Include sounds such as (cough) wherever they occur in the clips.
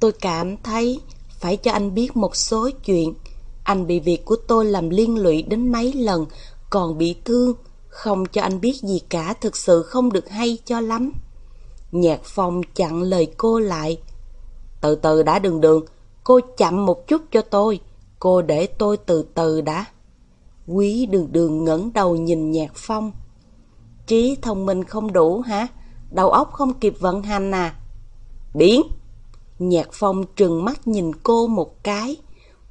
Tôi cảm thấy phải cho anh biết một số chuyện. Anh bị việc của tôi làm liên lụy đến mấy lần, còn bị thương. Không cho anh biết gì cả thực sự không được hay cho lắm. Nhạc phong chặn lời cô lại. Từ từ đã đường đường, cô chậm một chút cho tôi. Cô để tôi từ từ đã. Quý đường đường ngẩng đầu nhìn nhạc phong. Trí thông minh không đủ hả? Đầu óc không kịp vận hành à? Biến! Nhạc phong trừng mắt nhìn cô một cái.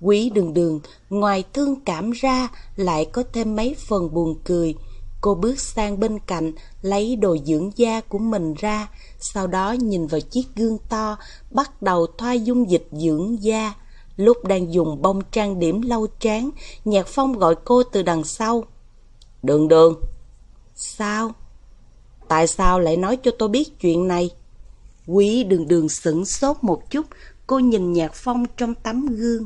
Quý đường đường, ngoài thương cảm ra, lại có thêm mấy phần buồn cười. Cô bước sang bên cạnh, lấy đồ dưỡng da của mình ra, sau đó nhìn vào chiếc gương to, bắt đầu thoa dung dịch dưỡng da. Lúc đang dùng bông trang điểm lau trán, Nhạc Phong gọi cô từ đằng sau. Đường đường. Sao? Tại sao lại nói cho tôi biết chuyện này? Quý đường đường sửng sốt một chút, cô nhìn Nhạc Phong trong tấm gương.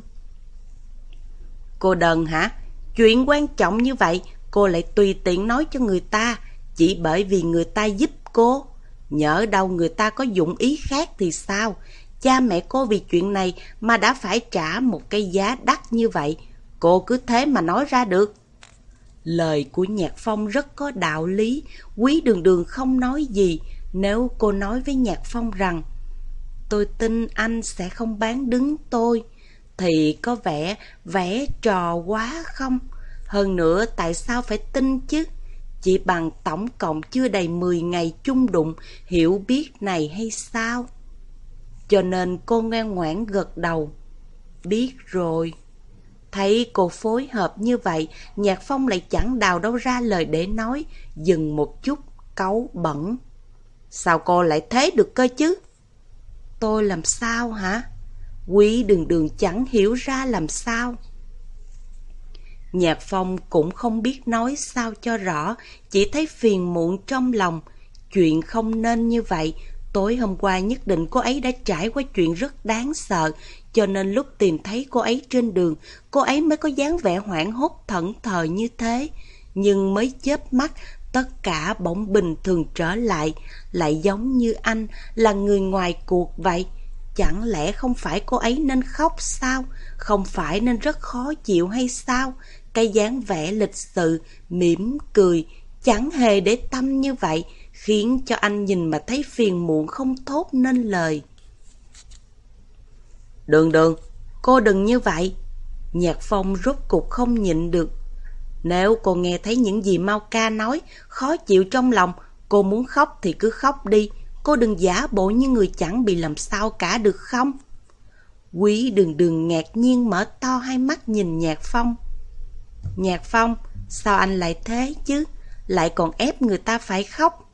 Cô đần hả? Chuyện quan trọng như vậy, cô lại tùy tiện nói cho người ta, chỉ bởi vì người ta giúp cô. Nhỡ đâu người ta có dụng ý khác thì sao? Cha mẹ cô vì chuyện này mà đã phải trả một cái giá đắt như vậy. Cô cứ thế mà nói ra được. Lời của Nhạc Phong rất có đạo lý, quý đường đường không nói gì. Nếu cô nói với Nhạc Phong rằng Tôi tin anh sẽ không bán đứng tôi Thì có vẻ vẽ trò quá không? Hơn nữa tại sao phải tin chứ? Chỉ bằng tổng cộng chưa đầy 10 ngày chung đụng hiểu biết này hay sao? Cho nên cô ngoan ngoãn gật đầu. Biết rồi. Thấy cô phối hợp như vậy, Nhạc Phong lại chẳng đào đâu ra lời để nói, dừng một chút, cáu bẩn. Sao cô lại thế được cơ chứ? Tôi làm sao hả? Quý đường đường chẳng hiểu ra làm sao. Nhạc Phong cũng không biết nói sao cho rõ, chỉ thấy phiền muộn trong lòng. Chuyện không nên như vậy, tối hôm qua nhất định cô ấy đã trải qua chuyện rất đáng sợ, cho nên lúc tìm thấy cô ấy trên đường, cô ấy mới có dáng vẻ hoảng hốt thẫn thờ như thế. Nhưng mới chớp mắt, tất cả bỗng bình thường trở lại, lại giống như anh là người ngoài cuộc vậy. Chẳng lẽ không phải cô ấy nên khóc sao? Không phải nên rất khó chịu hay sao? Cái dáng vẻ lịch sự, mỉm cười, chẳng hề để tâm như vậy, khiến cho anh nhìn mà thấy phiền muộn không thốt nên lời. Đường đường, cô đừng như vậy. Nhạc phong rốt cục không nhịn được. Nếu cô nghe thấy những gì Mau Ca nói, khó chịu trong lòng, cô muốn khóc thì cứ khóc đi. Cô đừng giả bộ như người chẳng bị làm sao cả được không? Quý đường đường ngạc nhiên mở to hai mắt nhìn Nhạc Phong. Nhạc Phong, sao anh lại thế chứ? Lại còn ép người ta phải khóc.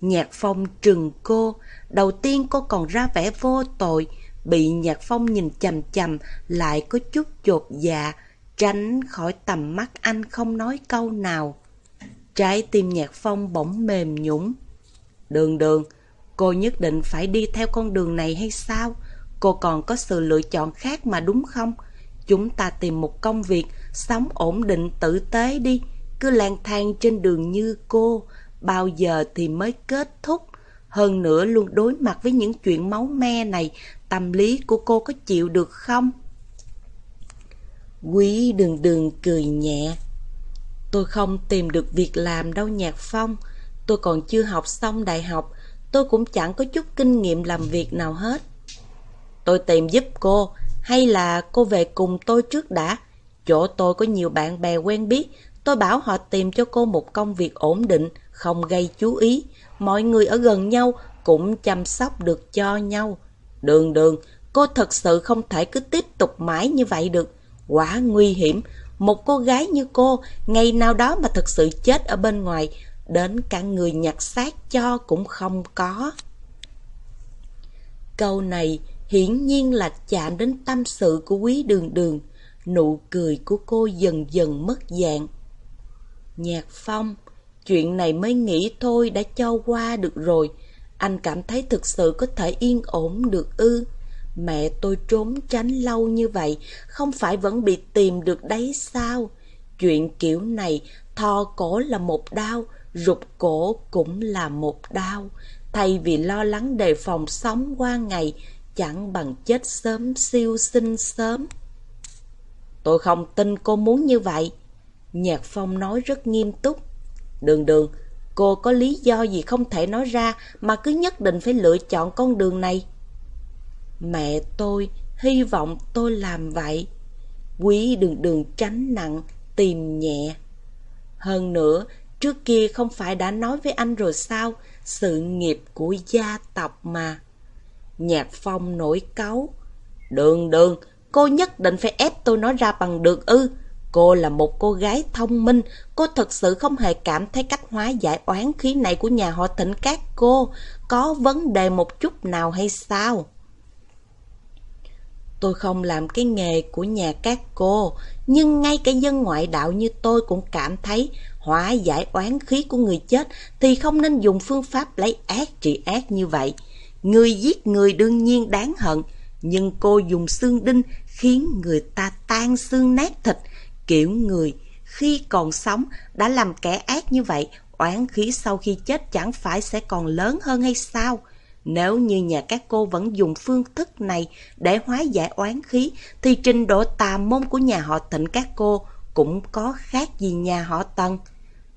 Nhạc Phong trừng cô, đầu tiên cô còn ra vẻ vô tội, bị Nhạc Phong nhìn chầm chầm lại có chút chột dạ, tránh khỏi tầm mắt anh không nói câu nào. Trái tim Nhạc Phong bỗng mềm nhũng. Đường đường, cô nhất định phải đi theo con đường này hay sao? Cô còn có sự lựa chọn khác mà đúng không? Chúng ta tìm một công việc, sống ổn định tử tế đi. Cứ lang thang trên đường như cô, bao giờ thì mới kết thúc. Hơn nữa luôn đối mặt với những chuyện máu me này, tâm lý của cô có chịu được không? Quý đường đường cười nhẹ. Tôi không tìm được việc làm đâu Nhạc Phong. Tôi còn chưa học xong đại học, tôi cũng chẳng có chút kinh nghiệm làm việc nào hết. Tôi tìm giúp cô, hay là cô về cùng tôi trước đã? Chỗ tôi có nhiều bạn bè quen biết, tôi bảo họ tìm cho cô một công việc ổn định, không gây chú ý. Mọi người ở gần nhau cũng chăm sóc được cho nhau. Đường đường, cô thật sự không thể cứ tiếp tục mãi như vậy được. Quá nguy hiểm, một cô gái như cô, ngày nào đó mà thật sự chết ở bên ngoài, đến cả người nhặt xác cho cũng không có. Câu này hiển nhiên là chạm đến tâm sự của quý đường đường. Nụ cười của cô dần dần mất dạng. Nhạc phong, chuyện này mới nghĩ thôi đã cho qua được rồi. Anh cảm thấy thực sự có thể yên ổn được ư. Mẹ tôi trốn tránh lâu như vậy, không phải vẫn bị tìm được đấy sao? Chuyện kiểu này, thò cổ là một đau, rụt cổ cũng là một đau. Thay vì lo lắng đề phòng sống qua ngày, chẳng bằng chết sớm siêu sinh sớm. Tôi không tin cô muốn như vậy. Nhạc Phong nói rất nghiêm túc. Đường đường, cô có lý do gì không thể nói ra mà cứ nhất định phải lựa chọn con đường này? Mẹ tôi hy vọng tôi làm vậy. Quý đừng đường tránh nặng, tìm nhẹ. Hơn nữa, trước kia không phải đã nói với anh rồi sao, sự nghiệp của gia tộc mà. Nhạc phong nổi cáu. Đường đường, cô nhất định phải ép tôi nói ra bằng được ư. Cô là một cô gái thông minh, cô thật sự không hề cảm thấy cách hóa giải oán khí này của nhà họ thịnh các cô có vấn đề một chút nào hay sao? Tôi không làm cái nghề của nhà các cô, nhưng ngay cả dân ngoại đạo như tôi cũng cảm thấy hóa giải oán khí của người chết thì không nên dùng phương pháp lấy ác trị ác như vậy. Người giết người đương nhiên đáng hận, nhưng cô dùng xương đinh khiến người ta tan xương nát thịt, kiểu người khi còn sống đã làm kẻ ác như vậy, oán khí sau khi chết chẳng phải sẽ còn lớn hơn hay sao? Nếu như nhà các cô vẫn dùng phương thức này để hóa giải oán khí, thì trình độ tà môn của nhà họ thịnh các cô cũng có khác gì nhà họ tần.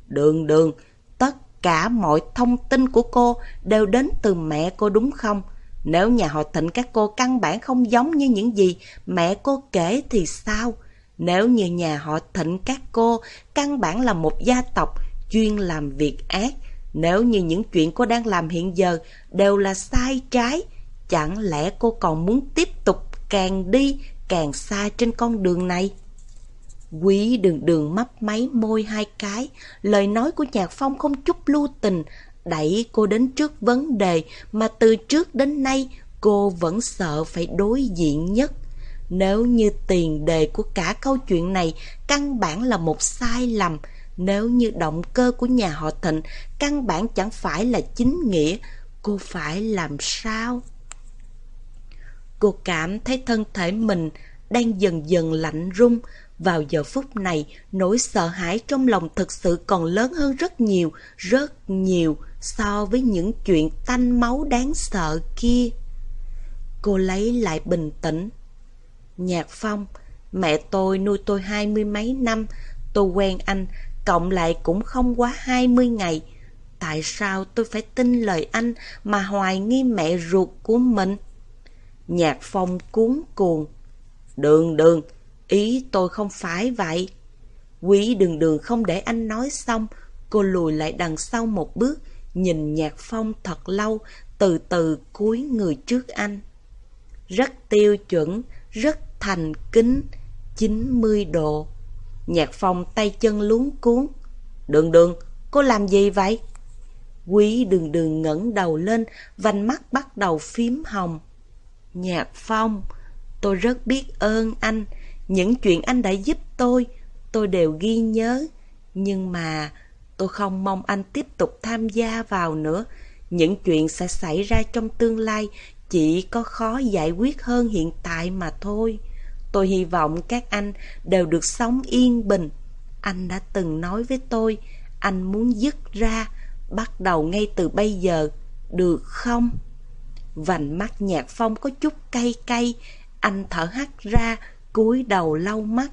Đường đường, tất cả mọi thông tin của cô đều đến từ mẹ cô đúng không? Nếu nhà họ thịnh các cô căn bản không giống như những gì mẹ cô kể thì sao? Nếu như nhà họ thịnh các cô căn bản là một gia tộc chuyên làm việc ác, nếu như những chuyện cô đang làm hiện giờ đều là sai trái, chẳng lẽ cô còn muốn tiếp tục càng đi càng xa trên con đường này? Quý đường đường mấp máy môi hai cái, lời nói của Nhạc Phong không chút lưu tình, đẩy cô đến trước vấn đề mà từ trước đến nay cô vẫn sợ phải đối diện nhất. Nếu như tiền đề của cả câu chuyện này căn bản là một sai lầm, nếu như động cơ của nhà họ Thịnh căn bản chẳng phải là chính nghĩa, cô phải làm sao? Cô cảm thấy thân thể mình đang dần dần lạnh rung. Vào giờ phút này, nỗi sợ hãi trong lòng thực sự còn lớn hơn rất nhiều, rất nhiều so với những chuyện tanh máu đáng sợ kia. Cô lấy lại bình tĩnh. Nhạc Phong, mẹ tôi nuôi tôi hai mươi mấy năm, tôi quen anh cộng lại cũng không quá 20 ngày. Tại sao tôi phải tin lời anh mà hoài nghi mẹ ruột của mình? Nhạc phong cuốn cuồng. Đường đường, ý tôi không phải vậy. Quý đường đường không để anh nói xong, cô lùi lại đằng sau một bước, nhìn nhạc phong thật lâu, từ từ cúi người trước anh. Rất tiêu chuẩn, rất thành kính, 90 độ. Nhạc phong tay chân luống cuốn. Đường đường, cô làm gì vậy? Quý đường đường ngẩng đầu lên, vành mắt bắt đầu phím hồng. Nhạc phong, tôi rất biết ơn anh. Những chuyện anh đã giúp tôi, tôi đều ghi nhớ. Nhưng mà tôi không mong anh tiếp tục tham gia vào nữa. Những chuyện sẽ xảy ra trong tương lai chỉ có khó giải quyết hơn hiện tại mà thôi. Tôi hy vọng các anh đều được sống yên bình. Anh đã từng nói với tôi, anh muốn dứt ra, bắt đầu ngay từ bây giờ, được không? Vành mắt nhạc phong có chút cay cay, anh thở hắt ra, cúi đầu lau mắt.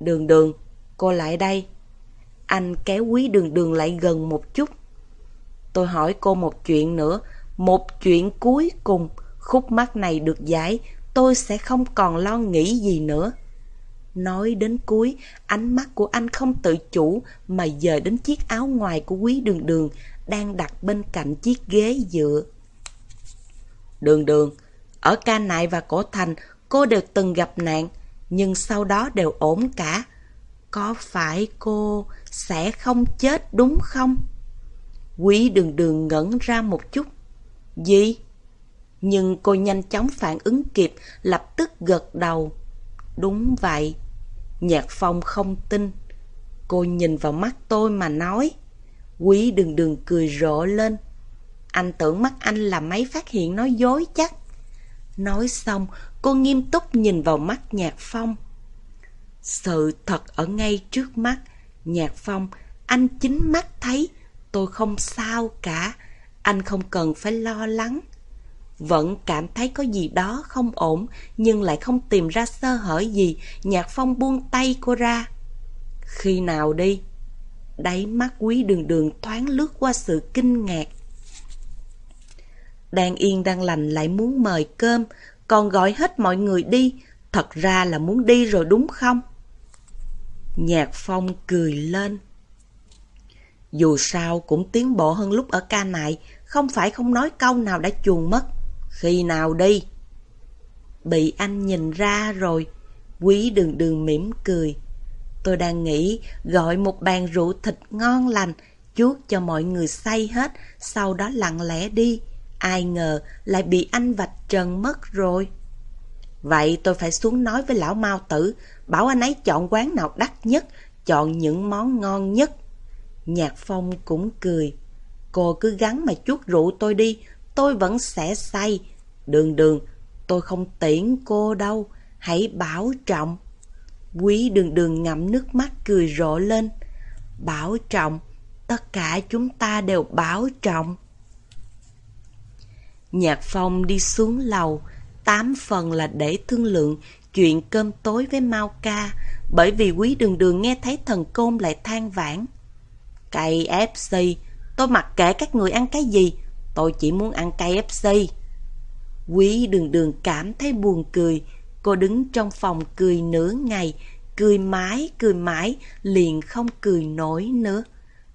Đường đường, cô lại đây. Anh kéo quý đường đường lại gần một chút. Tôi hỏi cô một chuyện nữa, một chuyện cuối cùng, khúc mắt này được giải, tôi sẽ không còn lo nghĩ gì nữa. Nói đến cuối, ánh mắt của anh không tự chủ mà dời đến chiếc áo ngoài của quý đường đường đang đặt bên cạnh chiếc ghế dựa. Đường đường, ở ca nại và cổ thành cô đều từng gặp nạn, nhưng sau đó đều ổn cả. Có phải cô sẽ không chết đúng không? Quý đường đường ngẩn ra một chút. Gì? Nhưng cô nhanh chóng phản ứng kịp, lập tức gật đầu. Đúng vậy. Nhạc Phong không tin. Cô nhìn vào mắt tôi mà nói. Quý đừng đừng cười rộ lên. Anh tưởng mắt anh là máy phát hiện nói dối chắc. Nói xong, cô nghiêm túc nhìn vào mắt Nhạc Phong. Sự thật ở ngay trước mắt. Nhạc Phong, anh chính mắt thấy. Tôi không sao cả. Anh không cần phải lo lắng. Vẫn cảm thấy có gì đó không ổn, nhưng lại không tìm ra sơ hở gì, Nhạc Phong buông tay cô ra. Khi nào đi? Đáy mắt quý đường đường thoáng lướt qua sự kinh ngạc. Đang yên đang lành lại muốn mời cơm, còn gọi hết mọi người đi, thật ra là muốn đi rồi đúng không? Nhạc Phong cười lên. Dù sao cũng tiến bộ hơn lúc ở ca này, không phải không nói câu nào đã chuồn mất. Khi nào đi? Bị anh nhìn ra rồi, quý đường đường mỉm cười. Tôi đang nghĩ gọi một bàn rượu thịt ngon lành, chuốt cho mọi người say hết, sau đó lặng lẽ đi. Ai ngờ lại bị anh vạch trần mất rồi. Vậy tôi phải xuống nói với lão Mao Tử, bảo anh ấy chọn quán nào đắt nhất, chọn những món ngon nhất. Nhạc Phong cũng cười. Cô cứ gắn mà chút rượu tôi đi, tôi vẫn sẽ say. Đường đường, tôi không tiễn cô đâu, hãy bảo trọng. Quý đường đường ngậm nước mắt cười rộ lên. Bảo trọng, tất cả chúng ta đều bảo trọng. Nhạc Phong đi xuống lầu, tám phần là để thương lượng chuyện cơm tối với Mao Ca, bởi vì quý đường đường nghe thấy thần côn lại than vãn. Cây FC, tôi mặc kệ các người ăn cái gì, tôi chỉ muốn ăn KFC. Quý đường đường cảm thấy buồn cười, cô đứng trong phòng cười nửa ngày, cười mãi, cười mãi, liền không cười nổi nữa.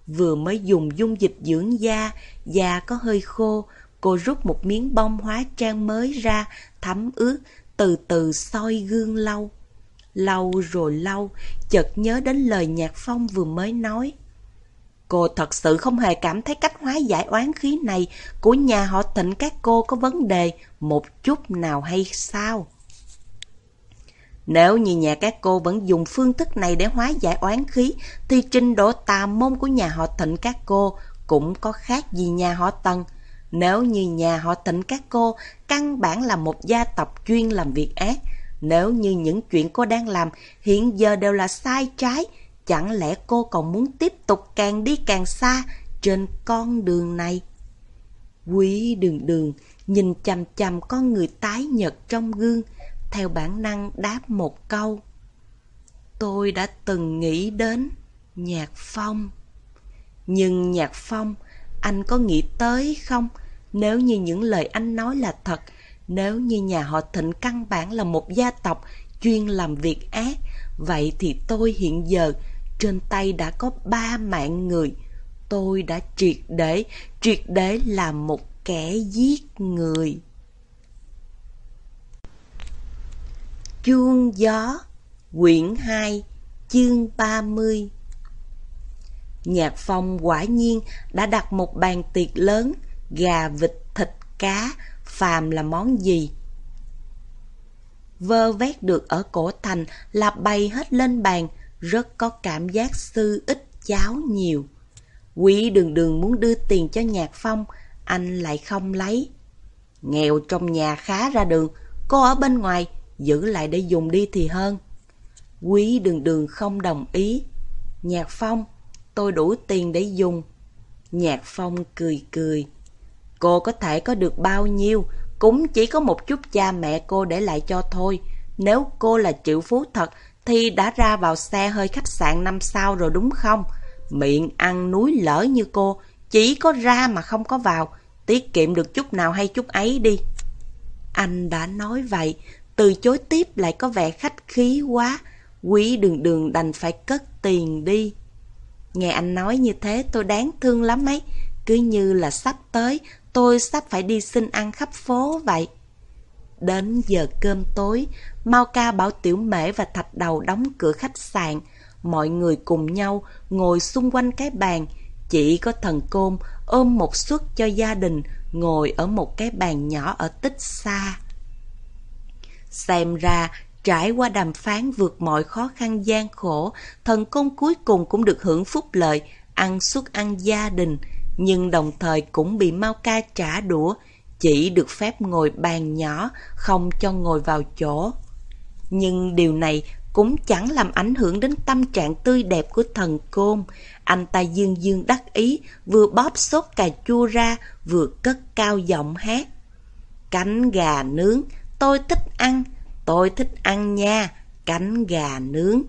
Vừa mới dùng dung dịch dưỡng da, da có hơi khô, cô rút một miếng bông hóa trang mới ra, thấm ướt, từ từ soi gương lâu. Lâu rồi lâu, chợt nhớ đến lời Nhạc Phong vừa mới nói. Cô thật sự không hề cảm thấy cách hóa giải oán khí này của nhà họ thịnh các cô có vấn đề một chút nào hay sao? Nếu như nhà các cô vẫn dùng phương thức này để hóa giải oán khí, thì trình độ tà môn của nhà họ thịnh các cô cũng có khác gì nhà họ tần. Nếu như nhà họ thịnh các cô căn bản là một gia tộc chuyên làm việc ác, nếu như những chuyện cô đang làm hiện giờ đều là sai trái, chẳng lẽ cô còn muốn tiếp tục càng đi càng xa trên con đường này? Quý đường đường nhìn chằm chằm con người tái nhật trong gương, theo bản năng đáp một câu. Tôi đã từng nghĩ đến Nhạc Phong. Nhưng Nhạc Phong, anh có nghĩ tới không? Nếu như những lời anh nói là thật, nếu như nhà họ Thịnh căn bản là một gia tộc chuyên làm việc ác, vậy thì tôi hiện giờ trên tay đã có ba mạng người. Tôi đã triệt để, triệt để là một kẻ giết người. Chuông gió, quyển 2, chương 30 Nhạc phong quả nhiên đã đặt một bàn tiệc lớn, gà, vịt, thịt, cá, phàm là món gì. Vơ vét được ở cổ thành là bày hết lên bàn, rất có cảm giác sư ít cháo nhiều. Quý đường đường muốn đưa tiền cho Nhạc Phong, anh lại không lấy. Nghèo trong nhà khá ra đường, cô ở bên ngoài, giữ lại để dùng đi thì hơn. Quý đường đường không đồng ý. Nhạc Phong, tôi đủ tiền để dùng. Nhạc Phong cười cười. Cô có thể có được bao nhiêu, cũng chỉ có một chút cha mẹ cô để lại cho thôi. Nếu cô là triệu phú thật, thì đã ra vào xe hơi khách sạn năm sao rồi đúng không? Miệng ăn núi lỡ như cô, chỉ có ra mà không có vào, tiết kiệm được chút nào hay chút ấy đi. Anh đã nói vậy, từ chối tiếp lại có vẻ khách khí quá, quý đường đường đành phải cất tiền đi. Nghe anh nói như thế tôi đáng thương lắm ấy, cứ như là sắp tới, tôi sắp phải đi xin ăn khắp phố vậy. Đến giờ cơm tối, Mao Ca bảo Tiểu Mễ và Thạch Đầu đóng cửa khách sạn. Mọi người cùng nhau ngồi xung quanh cái bàn. Chỉ có thần côn ôm một suất cho gia đình ngồi ở một cái bàn nhỏ ở tích xa. Xem ra, trải qua đàm phán vượt mọi khó khăn gian khổ, thần côn cuối cùng cũng được hưởng phúc lợi, ăn suất ăn gia đình, nhưng đồng thời cũng bị Mao Ca trả đũa, chỉ được phép ngồi bàn nhỏ, không cho ngồi vào chỗ. Nhưng điều này cũng chẳng làm ảnh hưởng đến tâm trạng tươi đẹp của thần côn. Anh ta dương dương đắc ý, vừa bóp sốt cà chua ra, vừa cất cao giọng hát. cánh gà nướng, tôi thích ăn, tôi thích ăn nha, cánh gà nướng.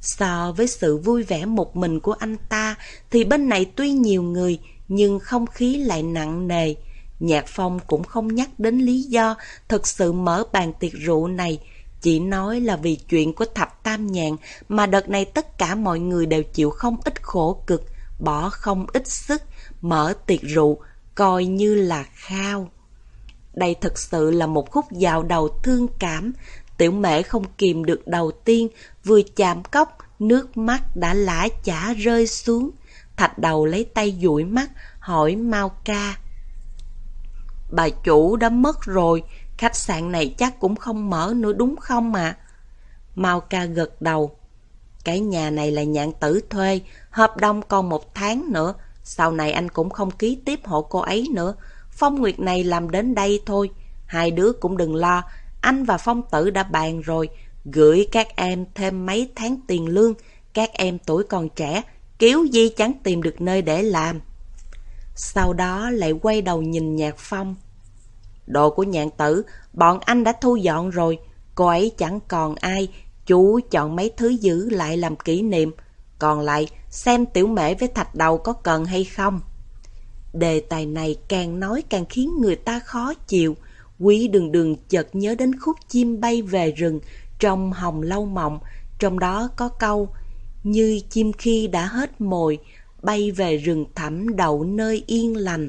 So với sự vui vẻ một mình của anh ta, thì bên này tuy nhiều người, nhưng không khí lại nặng nề. Nhạc Phong cũng không nhắc đến lý do thực sự mở bàn tiệc rượu này, chỉ nói là vì chuyện của thập tam nhàn mà đợt này tất cả mọi người đều chịu không ít khổ cực, bỏ không ít sức, mở tiệc rượu, coi như là khao. Đây thực sự là một khúc dạo đầu thương cảm, tiểu mễ không kìm được đầu tiên, vừa chạm cốc, nước mắt đã lã chả rơi xuống. Thạch đầu lấy tay dụi mắt, hỏi Mau ca. Bà chủ đã mất rồi, khách sạn này chắc cũng không mở nữa đúng không mà? Mau ca gật đầu. Cái nhà này là nhạn tử thuê, hợp đồng còn một tháng nữa. Sau này anh cũng không ký tiếp hộ cô ấy nữa. Phong Nguyệt này làm đến đây thôi. Hai đứa cũng đừng lo. Anh và Phong Tử đã bàn rồi. Gửi các em thêm mấy tháng tiền lương. Các em tuổi còn trẻ, kiểu gì chẳng tìm được nơi để làm. Sau đó lại quay đầu nhìn Nhạc Phong. Đồ của nhạn tử, bọn anh đã thu dọn rồi. Cô ấy chẳng còn ai, chú chọn mấy thứ giữ lại làm kỷ niệm. Còn lại, xem tiểu mễ với thạch đầu có cần hay không. Đề tài này càng nói càng khiến người ta khó chịu. Quý đường đường chợt nhớ đến khúc chim bay về rừng trong hồng lâu mộng. Trong đó có câu, như chim khi đã hết mồi, bay về rừng thẳm đậu nơi yên lành.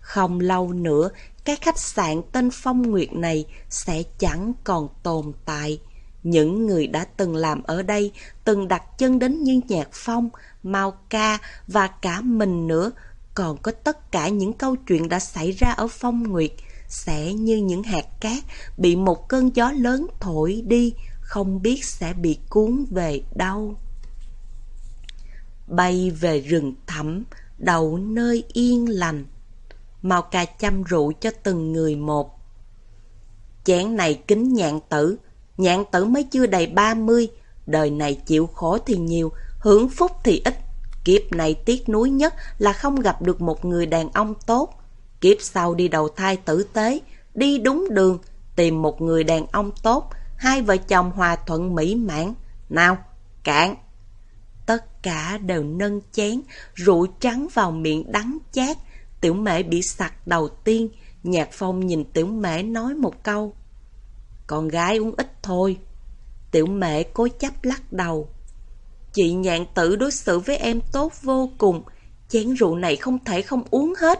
Không lâu nữa, cái khách sạn tên Phong Nguyệt này sẽ chẳng còn tồn tại. Những người đã từng làm ở đây, từng đặt chân đến như Nhạc Phong, Mao Ca và cả mình nữa, còn có tất cả những câu chuyện đã xảy ra ở Phong Nguyệt, sẽ như những hạt cát bị một cơn gió lớn thổi đi, không biết sẽ bị cuốn về đâu. Bay về rừng thẳm, đậu nơi yên lành màu cà chăm rượu cho từng người một. Chén này kính nhạn tử, nhạn tử mới chưa đầy ba mươi, đời này chịu khổ thì nhiều, hưởng phúc thì ít. Kiếp này tiếc nuối nhất là không gặp được một người đàn ông tốt. Kiếp sau đi đầu thai tử tế, đi đúng đường, tìm một người đàn ông tốt, hai vợ chồng hòa thuận mỹ mãn. Nào, cạn! Tất cả đều nâng chén, rượu trắng vào miệng đắng chát. Tiểu mẹ bị sặc đầu tiên, Nhạc Phong nhìn tiểu mẹ nói một câu. Con gái uống ít thôi. Tiểu mẹ cố chấp lắc đầu. Chị nhạn tử đối xử với em tốt vô cùng, chén rượu này không thể không uống hết.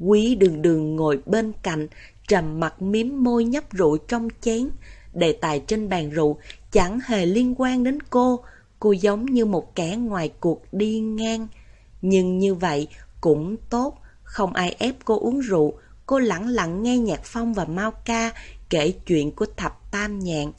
Quý đường đường ngồi bên cạnh, trầm mặt miếm môi nhấp rượu trong chén. Đề tài trên bàn rượu chẳng hề liên quan đến cô, cô giống như một kẻ ngoài cuộc đi ngang. Nhưng như vậy cũng tốt, không ai ép cô uống rượu, cô lặng lặng nghe nhạc phong và mau ca kể chuyện của thập tam nhạn.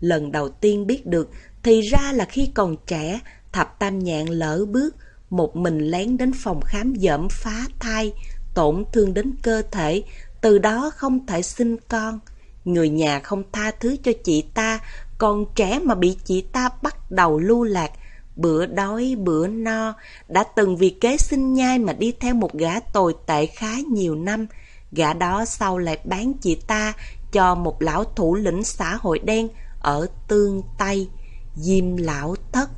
Lần đầu tiên biết được thì ra là khi còn trẻ, thập tam nhạn lỡ bước, một mình lén đến phòng khám dẫm phá thai, tổn thương đến cơ thể, từ đó không thể sinh con. Người nhà không tha thứ cho chị ta, còn trẻ mà bị chị ta bắt đầu lưu lạc, bữa đói bữa no, đã từng vì kế sinh nhai mà đi theo một gã tồi tệ khá nhiều năm. Gã đó sau lại bán chị ta cho một lão thủ lĩnh xã hội đen ở Tương Tây. Diêm Lão Thất.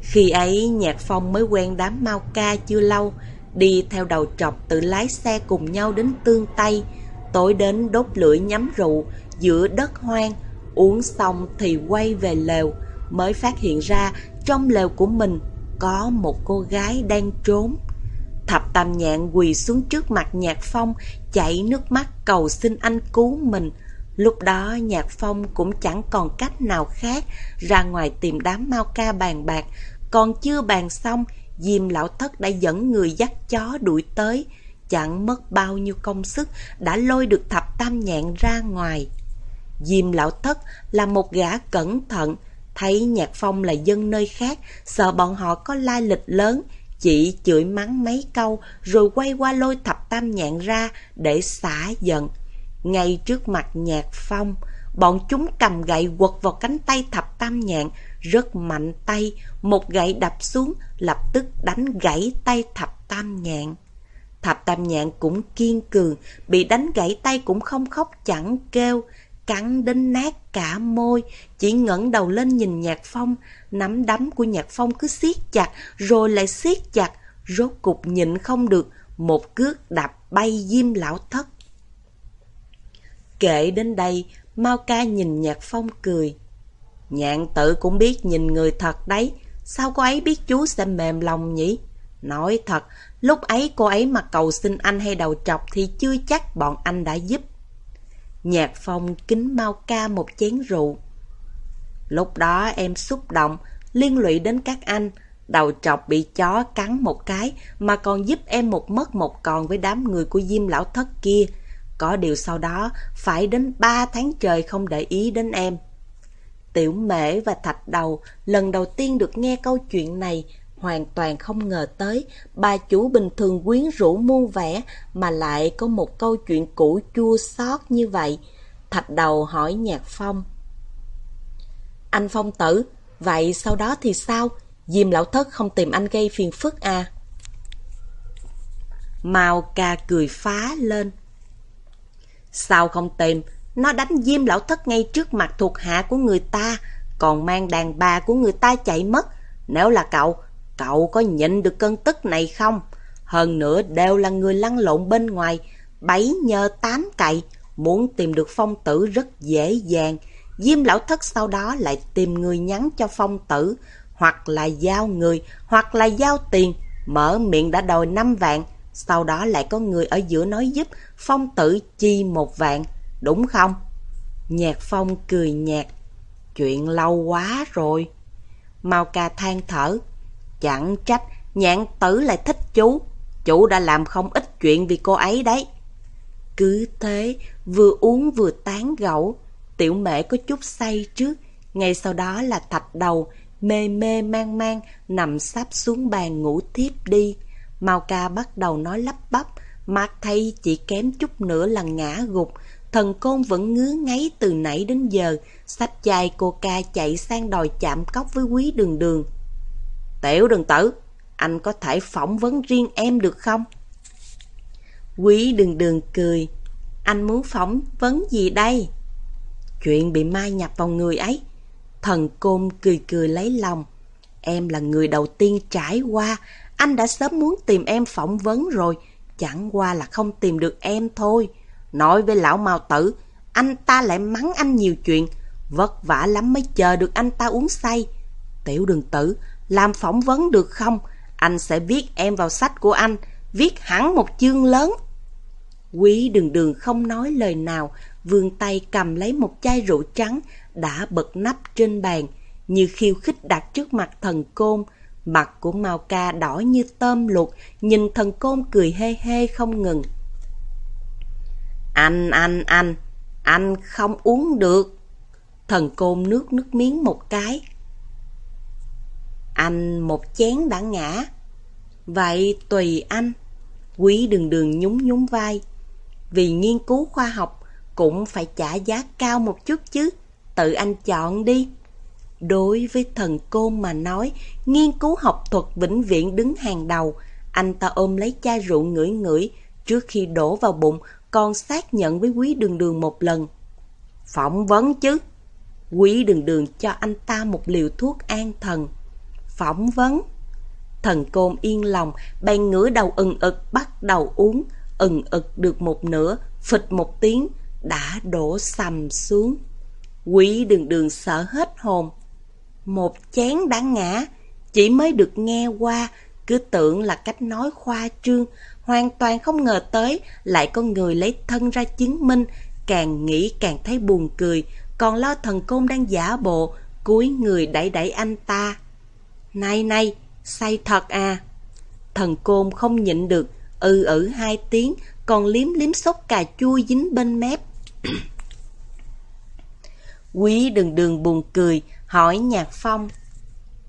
Khi ấy Nhạc Phong mới quen đám mau ca chưa lâu, đi theo đầu trọc tự lái xe cùng nhau đến Tương Tây, tối đến đốt lưỡi nhắm rượu giữa đất hoang, uống xong thì quay về lều, mới phát hiện ra trong lều của mình có một cô gái đang trốn. Thập Tam Nhạn quỳ xuống trước mặt Nhạc Phong, chảy nước mắt cầu xin anh cứu mình. Lúc đó Nhạc Phong cũng chẳng còn cách nào khác ra ngoài tìm đám mau ca bàn bạc. Còn chưa bàn xong, Diêm Lão Thất đã dẫn người dắt chó đuổi tới. Chẳng mất bao nhiêu công sức đã lôi được thập tam nhạn ra ngoài. Diêm Lão Thất là một gã cẩn thận, thấy Nhạc Phong là dân nơi khác, sợ bọn họ có lai lịch lớn, chỉ chửi mắng mấy câu rồi quay qua lôi thập tam nhạn ra để xả giận. Ngay trước mặt nhạc phong, bọn chúng cầm gậy quật vào cánh tay thập tam nhạn, rất mạnh tay, một gậy đập xuống, lập tức đánh gãy tay thập tam nhạn. thập Tam Nhạn cũng kiên cường, bị đánh gãy tay cũng không khóc chẳng kêu, cắn đến nát cả môi, chỉ ngẩng đầu lên nhìn Nhạc Phong, nắm đấm của Nhạc Phong cứ siết chặt, rồi lại siết chặt, rốt cục nhịn không được, một cước đạp bay Diêm Lão Thất. Kể đến đây, Mao Ca nhìn Nhạc Phong cười. Nhạn tự cũng biết nhìn người thật đấy, sao cô ấy biết chú sẽ mềm lòng nhỉ? Nói thật, lúc ấy cô ấy mà cầu xin anh hay đầu trọc thì chưa chắc bọn anh đã giúp. Nhạc Phong kính mau Ca một chén rượu. Lúc đó em xúc động, liên lụy đến các anh, đầu trọc bị chó cắn một cái mà còn giúp em một mất một còn với đám người của Diêm Lão Thất kia. Có điều sau đó, phải đến ba tháng trời không để ý đến em. Tiểu Mễ và Thạch Đầu lần đầu tiên được nghe câu chuyện này, hoàn toàn không ngờ tới bà chủ bình thường quyến rũ muôn vẻ mà lại có một câu chuyện cũ chua xót như vậy. Thạch Đầu hỏi Nhạc Phong. Anh Phong tử, vậy sau đó thì sao? Diêm lão thất không tìm anh gây phiền phức à? Mao ca cười phá lên. Sao không tìm? Nó đánh Diêm lão thất ngay trước mặt thuộc hạ của người ta, còn mang đàn bà của người ta chạy mất. Nếu là cậu, cậu có nhịn được cơn tức này không? Hơn nữa đều là người lăn lộn bên ngoài, bảy nhờ tám cậy, muốn tìm được phong tử rất dễ dàng. Diêm lão thất sau đó lại tìm người nhắn cho phong tử, hoặc là giao người, hoặc là giao tiền, mở miệng đã đòi năm vạn, sau đó lại có người ở giữa nói giúp, phong tử chi một vạn, đúng không? Nhạc phong cười nhạt, chuyện lâu quá rồi. Mau ca than thở, chẳng trách nhạn tử lại thích chú, chủ đã làm không ít chuyện vì cô ấy đấy. Cứ thế, vừa uống vừa tán gẫu, tiểu mễ có chút say trước, ngay sau đó là thạch đầu, mê mê mang mang, nằm sắp xuống bàn ngủ tiếp đi. Mao ca bắt đầu nói lắp bắp, mặt thay chỉ kém chút nữa là ngã gục. Thần côn vẫn ngứa ngáy từ nãy đến giờ, sách chai ca chạy sang đòi chạm cốc với quý đường đường. Tiểu đường tử, anh có thể phỏng vấn riêng em được không? Quý đường đường cười, anh muốn phỏng vấn gì đây? Chuyện bị mai nhập vào người ấy, Thần Côn cười cười lấy lòng. Em là người đầu tiên trải qua, anh đã sớm muốn tìm em phỏng vấn rồi, chẳng qua là không tìm được em thôi. Nói với lão Mao Tử, anh ta lại mắng anh nhiều chuyện, vất vả lắm mới chờ được anh ta uống say. Tiểu đường tử, làm phỏng vấn được không? Anh sẽ viết em vào sách của anh, viết hẳn một chương lớn. Quý đường đường không nói lời nào, vươn tay cầm lấy một chai rượu trắng, đã bật nắp trên bàn, như khiêu khích đặt trước mặt thần côn. Mặt của Mao Ca đỏ như tôm luộc, nhìn thần côn cười hê hê không ngừng. Anh, anh, anh, anh không uống được. Thần côn nước nước miếng một cái. Anh một chén đã ngã. Vậy tùy anh. Quý đường đường nhún nhún vai. Vì nghiên cứu khoa học cũng phải trả giá cao một chút chứ tự anh chọn đi. Đối với thần côn mà nói, nghiên cứu học thuật vĩnh viễn đứng hàng đầu. Anh ta ôm lấy chai rượu ngửi ngửi, trước khi đổ vào bụng còn xác nhận với quý đường đường một lần. Phỏng vấn chứ. Quý đường đường cho anh ta một liều thuốc an thần. Phỏng vấn. Thần côn yên lòng, bèn ngửa đầu ừng ực bắt đầu uống. Ừng ực được một nửa, phịch một tiếng, đã đổ sầm xuống. Quỷ đường đường sợ hết hồn. Một chén đã ngã, chỉ mới được nghe qua, cứ tưởng là cách nói khoa trương, hoàn toàn không ngờ tới lại có người lấy thân ra chứng minh, càng nghĩ càng thấy buồn cười, còn lo thần côn đang giả bộ, cúi người đẩy đẩy anh ta. Này này, say thật à. Thần côn không nhịn được, ư ử hai tiếng, còn liếm liếm sốt cà chua dính bên mép. (clears throat) Quý đường đường buồn cười, hỏi Nhạc Phong.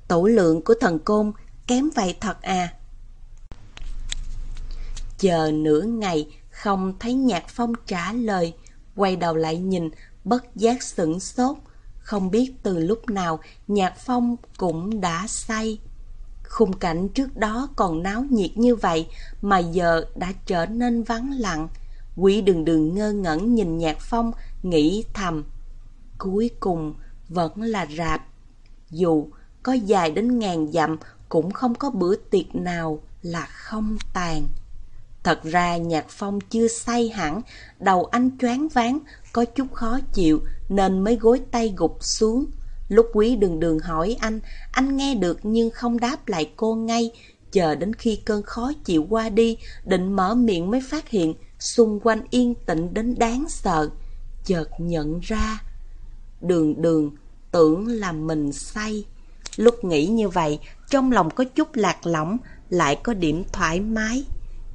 Tổ lượng của thần côn kém vậy thật à? Chờ nửa ngày, không thấy Nhạc Phong trả lời, quay đầu lại nhìn, bất giác sửng sốt. Không biết từ lúc nào Nhạc Phong cũng đã say. Khung cảnh trước đó còn náo nhiệt như vậy mà giờ đã trở nên vắng lặng. Quý đường đường ngơ ngẩn nhìn Nhạc Phong, nghĩ thầm. Cuối cùng vẫn là rạp. Dù có dài đến ngàn dặm cũng không có bữa tiệc nào là không tàn. Thật ra Nhạc Phong chưa say hẳn, đầu anh choáng váng, có chút khó chịu nên mới gối tay gục xuống. Lúc quý đường đường hỏi anh, anh nghe được nhưng không đáp lại cô ngay, chờ đến khi cơn khó chịu qua đi, định mở miệng mới phát hiện xung quanh yên tĩnh đến đáng sợ. Chợt nhận ra, đường đường tưởng là mình say. Lúc nghĩ như vậy, trong lòng có chút lạc lõng, lại có điểm thoải mái.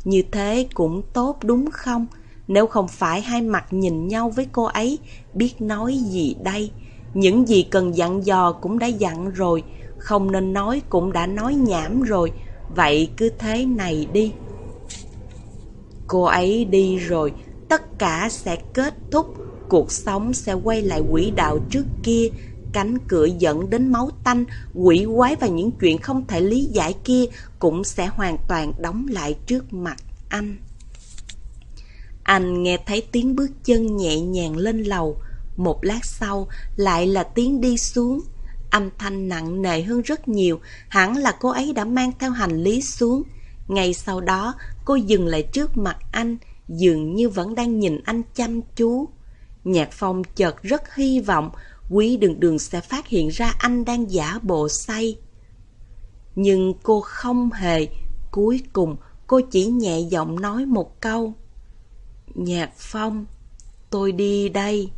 Như thế cũng tốt đúng không? Nếu không phải hai mặt nhìn nhau với cô ấy, biết nói gì đây? Những gì cần dặn dò cũng đã dặn rồi, không nên nói cũng đã nói nhảm rồi, vậy cứ thế này đi. Cô ấy đi rồi, tất cả sẽ kết thúc, cuộc sống sẽ quay lại quỹ đạo trước kia, cánh cửa dẫn đến máu tanh, quỷ quái và những chuyện không thể lý giải kia cũng sẽ hoàn toàn đóng lại trước mặt anh. Anh nghe thấy tiếng bước chân nhẹ nhàng lên lầu, một lát sau lại là tiếng đi xuống. Âm thanh nặng nề hơn rất nhiều, hẳn là cô ấy đã mang theo hành lý xuống. Ngay sau đó, cô dừng lại trước mặt anh, dường như vẫn đang nhìn anh chăm chú. Nhạc phong chợt rất hy vọng quý đường đường sẽ phát hiện ra anh đang giả bộ say. Nhưng cô không hề, cuối cùng cô chỉ nhẹ giọng nói một câu. Nhạc phong, tôi đi đây.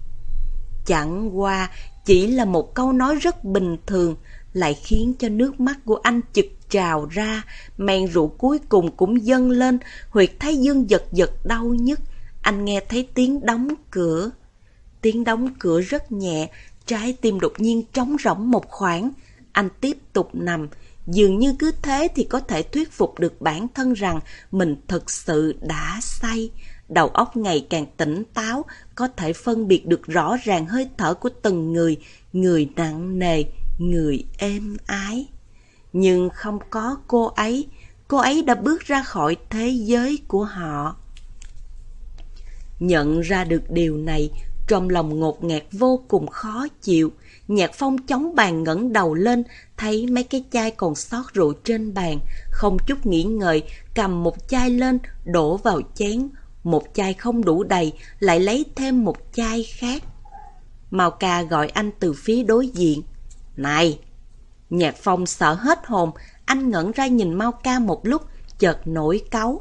Chẳng qua chỉ là một câu nói rất bình thường, lại khiến cho nước mắt của anh chực trào ra, men rượu cuối cùng cũng dâng lên, huyệt thái dương giật giật đau nhức. Anh nghe thấy tiếng đóng cửa. Tiếng đóng cửa rất nhẹ, trái tim đột nhiên trống rỗng một khoảng. Anh tiếp tục nằm, dường như cứ thế thì có thể thuyết phục được bản thân rằng mình thực sự đã say đầu óc ngày càng tỉnh táo, có thể phân biệt được rõ ràng hơi thở của từng người, người nặng nề, người êm ái. Nhưng không có cô ấy, cô ấy đã bước ra khỏi thế giới của họ. Nhận ra được điều này, trong lòng ngột ngạt vô cùng khó chịu. Nhạc phong chống bàn ngẩng đầu lên, thấy mấy cái chai còn sót rượu trên bàn, không chút nghĩ ngợi, cầm một chai lên, đổ vào chén, một chai không đủ đầy, lại lấy thêm một chai khác. Mao ca gọi anh từ phía đối diện. Này! Nhạc phong sợ hết hồn, anh ngẩn ra nhìn Mao ca một lúc, chợt nổi cáu.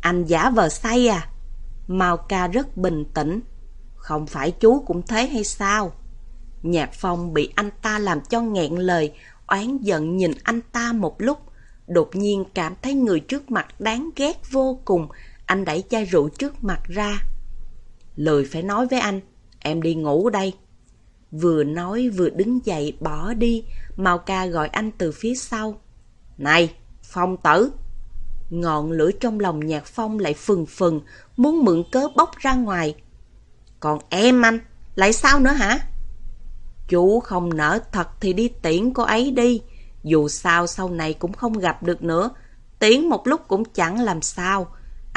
Anh giả vờ say à? Mao ca rất bình tĩnh. Không phải chú cũng thế hay sao? Nhạc phong bị anh ta làm cho nghẹn lời, oán giận nhìn anh ta một lúc. Đột nhiên cảm thấy người trước mặt đáng ghét vô cùng, anh đẩy chai rượu trước mặt ra. Lời phải nói với anh, em đi ngủ đây. Vừa nói vừa đứng dậy bỏ đi, Mao ca gọi anh từ phía sau. Này, Phong tử! Ngọn lửa trong lòng nhạc Phong lại phừng phừng, muốn mượn cớ bốc ra ngoài. Còn em anh, lại sao nữa hả? Chú không nở thật thì đi tiễn cô ấy đi. Dù sao sau này cũng không gặp được nữa. Tiễn một lúc cũng chẳng làm sao.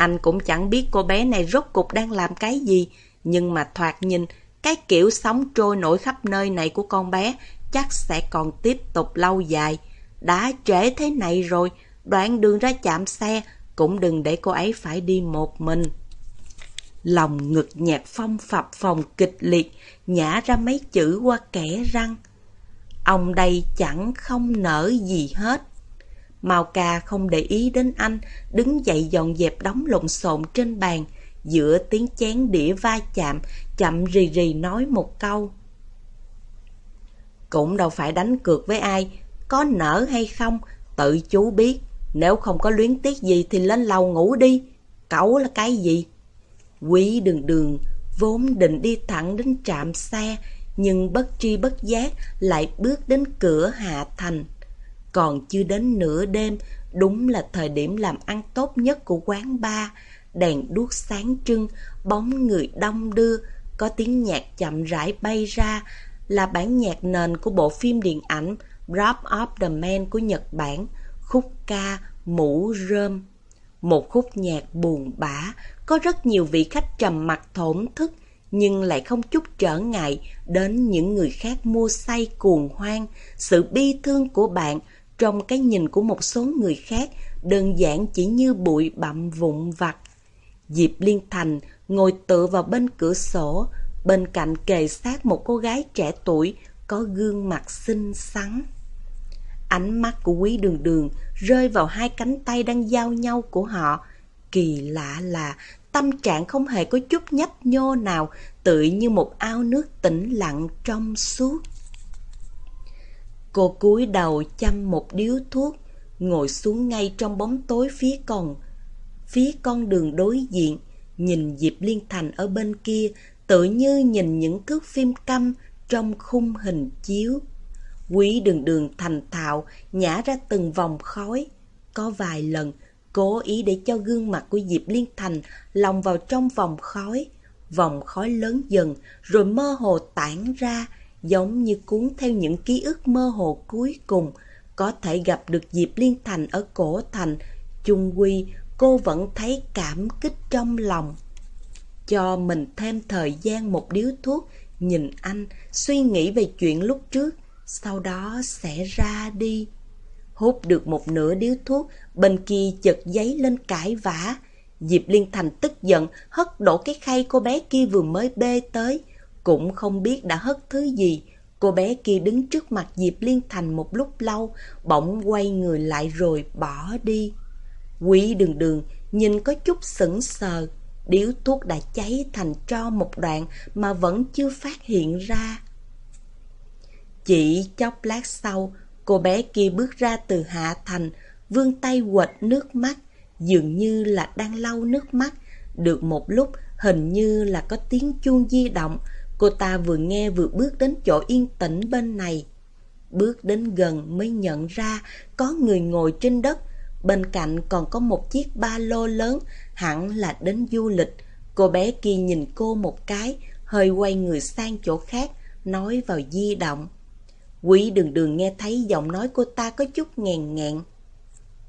Anh cũng chẳng biết cô bé này rốt cục đang làm cái gì, nhưng mà thoạt nhìn, cái kiểu sống trôi nổi khắp nơi này của con bé chắc sẽ còn tiếp tục lâu dài. Đã trễ thế này rồi, đoạn đường ra chạm xe, cũng đừng để cô ấy phải đi một mình. Lòng ngực nhạc phong phập phòng kịch liệt, nhả ra mấy chữ qua kẻ răng. Ông đây chẳng không nở gì hết. Mao ca không để ý đến anh, đứng dậy dọn dẹp đóng lộn xộn trên bàn, giữa tiếng chén đĩa va chạm, chậm rì rì nói một câu. Cũng đâu phải đánh cược với ai, có nở hay không, tự chú biết. Nếu không có luyến tiếc gì thì lên lầu ngủ đi. Cẩu là cái gì? Quý đường đường vốn định đi thẳng đến trạm xe, nhưng bất tri bất giác lại bước đến cửa hạ thành. Còn chưa đến nửa đêm, đúng là thời điểm làm ăn tốt nhất của quán bar. Đèn đuốc sáng trưng, bóng người đông đưa, có tiếng nhạc chậm rãi bay ra, là bản nhạc nền của bộ phim điện ảnh Drop of the Man của Nhật Bản, khúc ca Mũ Rơm. Một khúc nhạc buồn bã, có rất nhiều vị khách trầm mặc thổn thức, nhưng lại không chút trở ngại đến những người khác mua say cuồng hoang. Sự bi thương của bạn trong cái nhìn của một số người khác đơn giản chỉ như bụi bặm vụn vặt. Diệp Liên Thành ngồi tựa vào bên cửa sổ, bên cạnh kề sát một cô gái trẻ tuổi có gương mặt xinh xắn. Ánh mắt của quý đường đường rơi vào hai cánh tay đang giao nhau của họ. Kỳ lạ là tâm trạng không hề có chút nhấp nhô nào, tự như một ao nước tĩnh lặng trong suốt. Cô cúi đầu chăm một điếu thuốc, ngồi xuống ngay trong bóng tối phía còn, phía con đường đối diện, nhìn Diệp Liên Thành ở bên kia, tự như nhìn những thước phim câm trong khung hình chiếu. Quý đường đường thành thạo, nhả ra từng vòng khói. Có vài lần, cố ý để cho gương mặt của Diệp Liên Thành lòng vào trong vòng khói. Vòng khói lớn dần, rồi mơ hồ tản ra, giống như cuốn theo những ký ức mơ hồ cuối cùng. Có thể gặp được Diệp Liên Thành ở cổ thành, chung quy cô vẫn thấy cảm kích trong lòng. Cho mình thêm thời gian một điếu thuốc, nhìn anh, suy nghĩ về chuyện lúc trước, sau đó sẽ ra đi. Hút được một nửa điếu thuốc, bên kia chợt giấy lên cãi vã. Diệp Liên Thành tức giận, hất đổ cái khay cô bé kia vừa mới bê tới. Cũng không biết đã hất thứ gì. Cô bé kia đứng trước mặt Diệp Liên Thành một lúc lâu, bỗng quay người lại rồi bỏ đi. Quý đường đường nhìn có chút sững sờ, điếu thuốc đã cháy thành tro một đoạn mà vẫn chưa phát hiện ra. Chỉ chốc lát sau, cô bé kia bước ra từ hạ thành, vươn tay quệt nước mắt, dường như là đang lau nước mắt. Được một lúc, hình như là có tiếng chuông di động, cô ta vừa nghe vừa bước đến chỗ yên tĩnh bên này. Bước đến gần mới nhận ra có người ngồi trên đất, bên cạnh còn có một chiếc ba lô lớn, hẳn là đến du lịch. Cô bé kia nhìn cô một cái, hơi quay người sang chỗ khác, nói vào di động. Quý đường đường nghe thấy giọng nói cô ta có chút ngàn ngạn.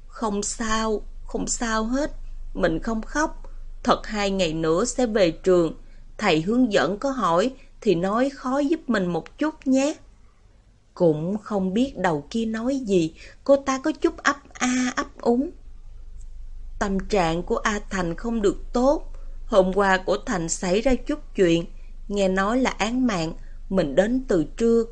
Không sao, không sao hết, mình không khóc. Thật hai ngày nữa sẽ về trường. Thầy hướng dẫn có hỏi thì nói khó giúp mình một chút nhé. Cũng không biết đầu kia nói gì, cô ta có chút ấp a ấp úng. Tâm trạng của A Thành không được tốt. Hôm qua của Thành xảy ra chút chuyện, nghe nói là án mạng, mình đến từ trưa.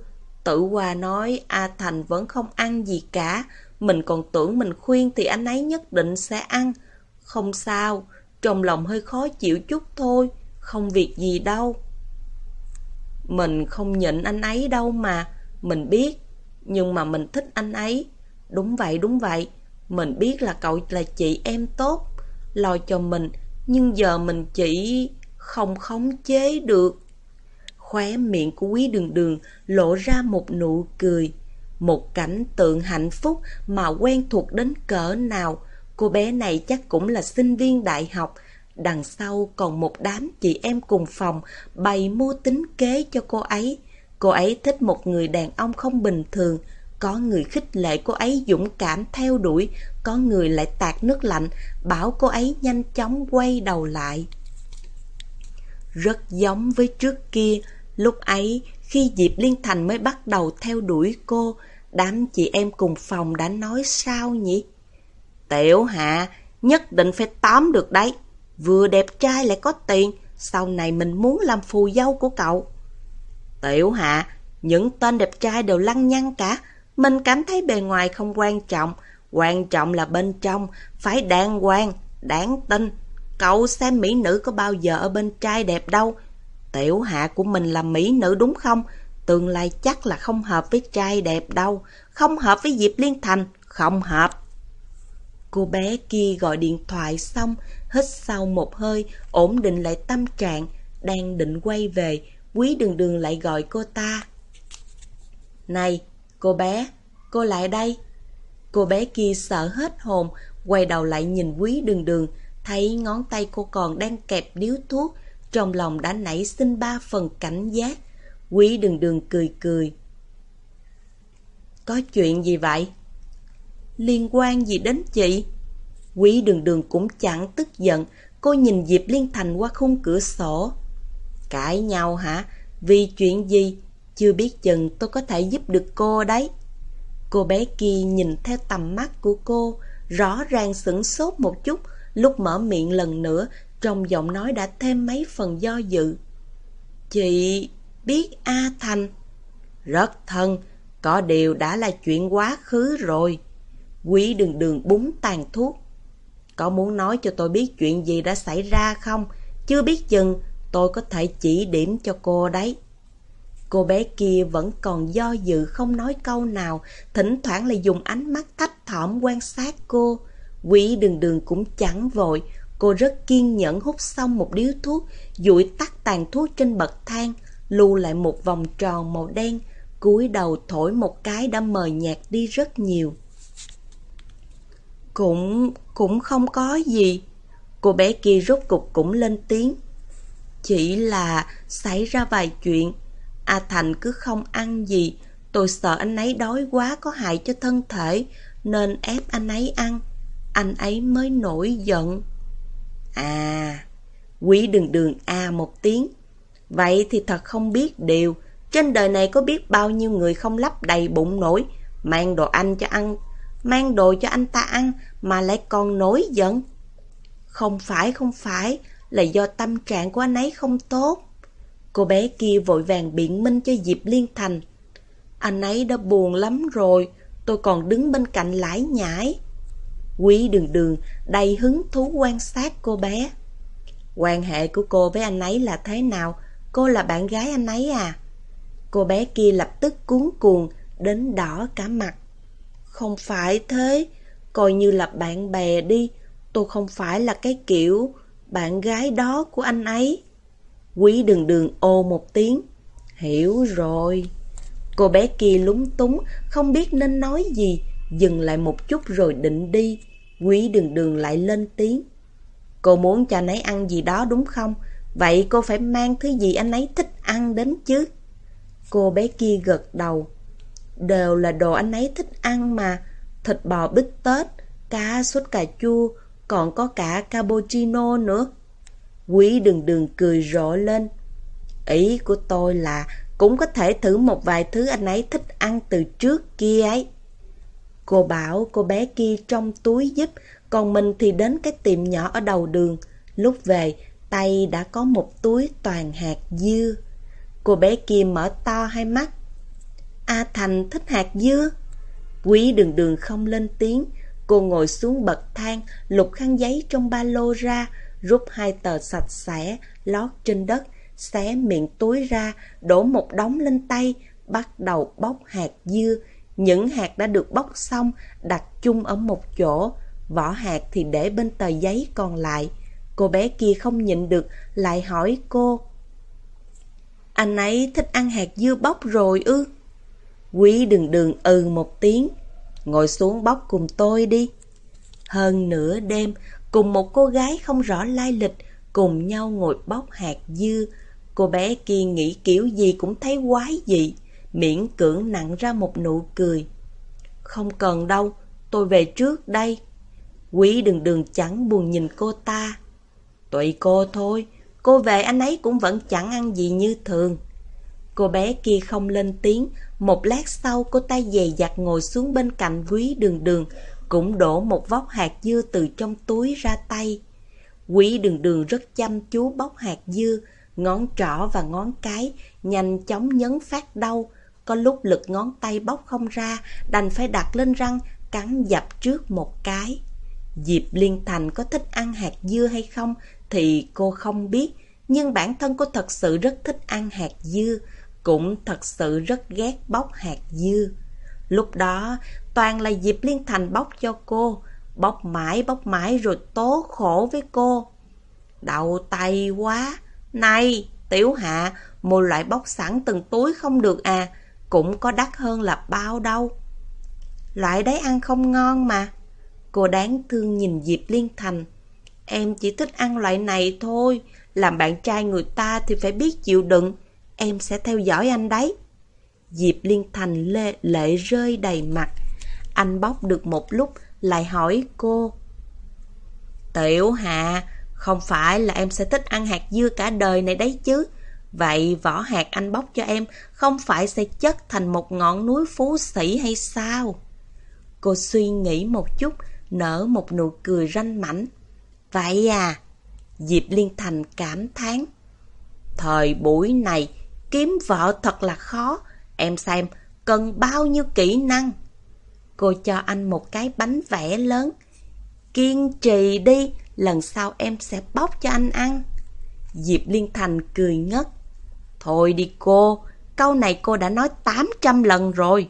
Tự Hòa nói A Thành vẫn không ăn gì cả, mình còn tưởng mình khuyên thì anh ấy nhất định sẽ ăn. Không sao, trong lòng hơi khó chịu chút thôi, không việc gì đâu. Mình không nhịn anh ấy đâu mà, mình biết, nhưng mà mình thích anh ấy. Đúng vậy, đúng vậy, mình biết là cậu là chị em tốt, lo cho mình, nhưng giờ mình chỉ không khống chế được. Khóe miệng của quý đường đường lộ ra một nụ cười. Một cảnh tượng hạnh phúc mà quen thuộc đến cỡ nào. Cô bé này chắc cũng là sinh viên đại học. Đằng sau còn một đám chị em cùng phòng bày mưu tính kế cho cô ấy. Cô ấy thích một người đàn ông không bình thường. Có người khích lệ cô ấy dũng cảm theo đuổi, có người lại tạt nước lạnh, bảo cô ấy nhanh chóng quay đầu lại. Rất giống với trước kia, lúc ấy khi Diệp Liên Thành mới bắt đầu theo đuổi cô, đám chị em cùng phòng đã nói sao nhỉ? Tiểu Hạ, nhất định phải tóm được đấy. Vừa đẹp trai lại có tiền, sau này mình muốn làm phù dâu của cậu. Tiểu Hạ, những tên đẹp trai đều lăng nhăng cả, mình cảm thấy bề ngoài không quan trọng, quan trọng là bên trong, phải đàng hoàng, đáng tin. Cậu xem mỹ nữ có bao giờ ở bên trai đẹp đâu. Tiểu hạ của mình là mỹ nữ đúng không? Tương lai chắc là không hợp với trai đẹp đâu, không hợp với Diệp Liên Thành, không hợp. Cô bé kia gọi điện thoại xong, hít sau một hơi, ổn định lại tâm trạng, đang định quay về, quý đường đường lại gọi cô ta. Này, Cô bé, cô lại đây. Cô bé kia sợ hết hồn, quay đầu lại nhìn quý đường đường, thấy ngón tay cô còn đang kẹp điếu thuốc, trong lòng đã nảy sinh ba phần cảnh giác. Quý đường đường cười cười. Có chuyện gì vậy? Liên quan gì đến chị? Quý đường đường cũng chẳng tức giận, cô nhìn Diệp Liên Thành qua khung cửa sổ. Cãi nhau hả? Vì chuyện gì? Chưa biết chừng tôi có thể giúp được cô đấy. Cô bé kia nhìn theo tầm mắt của cô, rõ ràng sửng sốt một chút, lúc mở miệng lần nữa, trong giọng nói đã thêm mấy phần do dự. Chị biết A Thành? Rất thân, có điều đã là chuyện quá khứ rồi. Quý đường đường búng tàn thuốc. Có muốn nói cho tôi biết chuyện gì đã xảy ra không? Chưa biết chừng tôi có thể chỉ điểm cho cô đấy. Cô bé kia vẫn còn do dự không nói câu nào, thỉnh thoảng lại dùng ánh mắt thách thỏm quan sát cô. Quỷ đường đường cũng chẳng vội, cô rất kiên nhẫn hút xong một điếu thuốc, dụi tắt tàn thuốc trên bậc thang, lưu lại một vòng tròn màu đen, cúi đầu thổi một cái đã mờ nhạt đi rất nhiều. Cũng, cũng không có gì. Cô bé kia rốt cục cũng lên tiếng. Chỉ là xảy ra vài chuyện. A Thành cứ không ăn gì. Tôi sợ anh ấy đói quá có hại cho thân thể, nên ép anh ấy ăn. Anh ấy mới nổi giận. À, quý đường đường a một tiếng. Vậy thì thật không biết điều. Trên đời này có biết bao nhiêu người không lấp đầy bụng nổi, mang đồ ăn cho ăn, mang đồ cho anh ta ăn mà lại còn nổi giận. Không phải, không phải, là do tâm trạng của anh ấy không tốt. Cô bé kia vội vàng biện minh cho Diệp Liên Thành. Anh ấy đã buồn lắm rồi, tôi còn đứng bên cạnh lải nhải. Quý đường đường đầy hứng thú quan sát cô bé. Quan hệ của cô với anh ấy là thế nào? Cô là bạn gái anh ấy à? Cô bé kia lập tức cuốn cuồng, đến đỏ cả mặt. Không phải thế, coi như là bạn bè đi, tôi không phải là cái kiểu bạn gái đó của anh ấy. Quý đường đường ô một tiếng. Hiểu rồi. Cô bé kia lúng túng, không biết nên nói gì, dừng lại một chút rồi định đi. Quý đường đường lại lên tiếng. Cô muốn cho anh ấy ăn gì đó đúng không? Vậy cô phải mang thứ gì anh ấy thích ăn đến chứ? Cô bé kia gật đầu. Đều là đồ anh ấy thích ăn mà. Thịt bò bít tết, cá sốt cà chua, còn có cả cappuccino nữa. Quý đường đường cười rộ lên. Ý của tôi là cũng có thể thử một vài thứ anh ấy thích ăn từ trước kia ấy. Cô bảo cô bé kia trong túi giúp, còn mình thì đến cái tiệm nhỏ ở đầu đường. Lúc về, tay đã có một túi toàn hạt dưa. Cô bé kia mở to hai mắt. A Thành thích hạt dưa. Quý đường đường không lên tiếng. Cô ngồi xuống bậc thang, lục khăn giấy trong ba lô ra, rút hai tờ sạch sẽ, lót trên đất, xé miệng túi ra, đổ một đống lên tay, bắt đầu bóc hạt dưa. Những hạt đã được bóc xong, đặt chung ở một chỗ, vỏ hạt thì để bên tờ giấy còn lại. Cô bé kia không nhịn được, lại hỏi cô. Anh ấy thích ăn hạt dưa bóc rồi ư? Quý đường đường ừ một tiếng. Ngồi xuống bóc cùng tôi đi. Hơn nửa đêm, cùng một cô gái không rõ lai lịch, cùng nhau ngồi bóc hạt dưa. Cô bé kia nghĩ kiểu gì cũng thấy quái dị, miễn cưỡng nặng ra một nụ cười. Không cần đâu, tôi về trước đây. Quý đường đường chẳng buồn nhìn cô ta. tụi cô thôi, cô về anh ấy cũng vẫn chẳng ăn gì như thường. Cô bé kia không lên tiếng, một lát sau cô ta dày dặt ngồi xuống bên cạnh quý đường đường, cũng đổ một vóc hạt dưa từ trong túi ra tay. Quý đường đường rất chăm chú bóc hạt dưa, ngón trỏ và ngón cái, nhanh chóng nhấn phát đau. Có lúc lực ngón tay bóc không ra, đành phải đặt lên răng, cắn dập trước một cái. Diệp Liên Thành có thích ăn hạt dưa hay không thì cô không biết, nhưng bản thân cô thật sự rất thích ăn hạt dưa, cũng thật sự rất ghét bóc hạt dưa. Lúc đó, toàn là Diệp Liên Thành bóc cho cô, bóc mãi bóc mãi rồi tố khổ với cô. Đậu tay quá! Này, Tiểu Hạ, mua loại bóc sẵn từng túi không được à, cũng có đắt hơn là bao đâu. Loại đấy ăn không ngon mà. Cô đáng thương nhìn Diệp Liên Thành. Em chỉ thích ăn loại này thôi, làm bạn trai người ta thì phải biết chịu đựng, em sẽ theo dõi anh đấy. Diệp Liên Thành lệ, lệ rơi đầy mặt. Anh bóc được một lúc, lại hỏi cô. Tiểu Hạ, không phải là em sẽ thích ăn hạt dưa cả đời này đấy chứ. Vậy vỏ hạt anh bóc cho em không phải sẽ chất thành một ngọn núi phú sĩ hay sao? Cô suy nghĩ một chút, nở một nụ cười ranh mảnh. Vậy à? Diệp Liên Thành cảm thán. Thời buổi này, kiếm vợ thật là khó. Em xem, cần bao nhiêu kỹ năng? Cô cho anh một cái bánh vẽ lớn. Kiên trì đi, lần sau em sẽ bóc cho anh ăn. Diệp Liên Thành cười ngất. Thôi đi cô, câu này cô đã nói 800 lần rồi.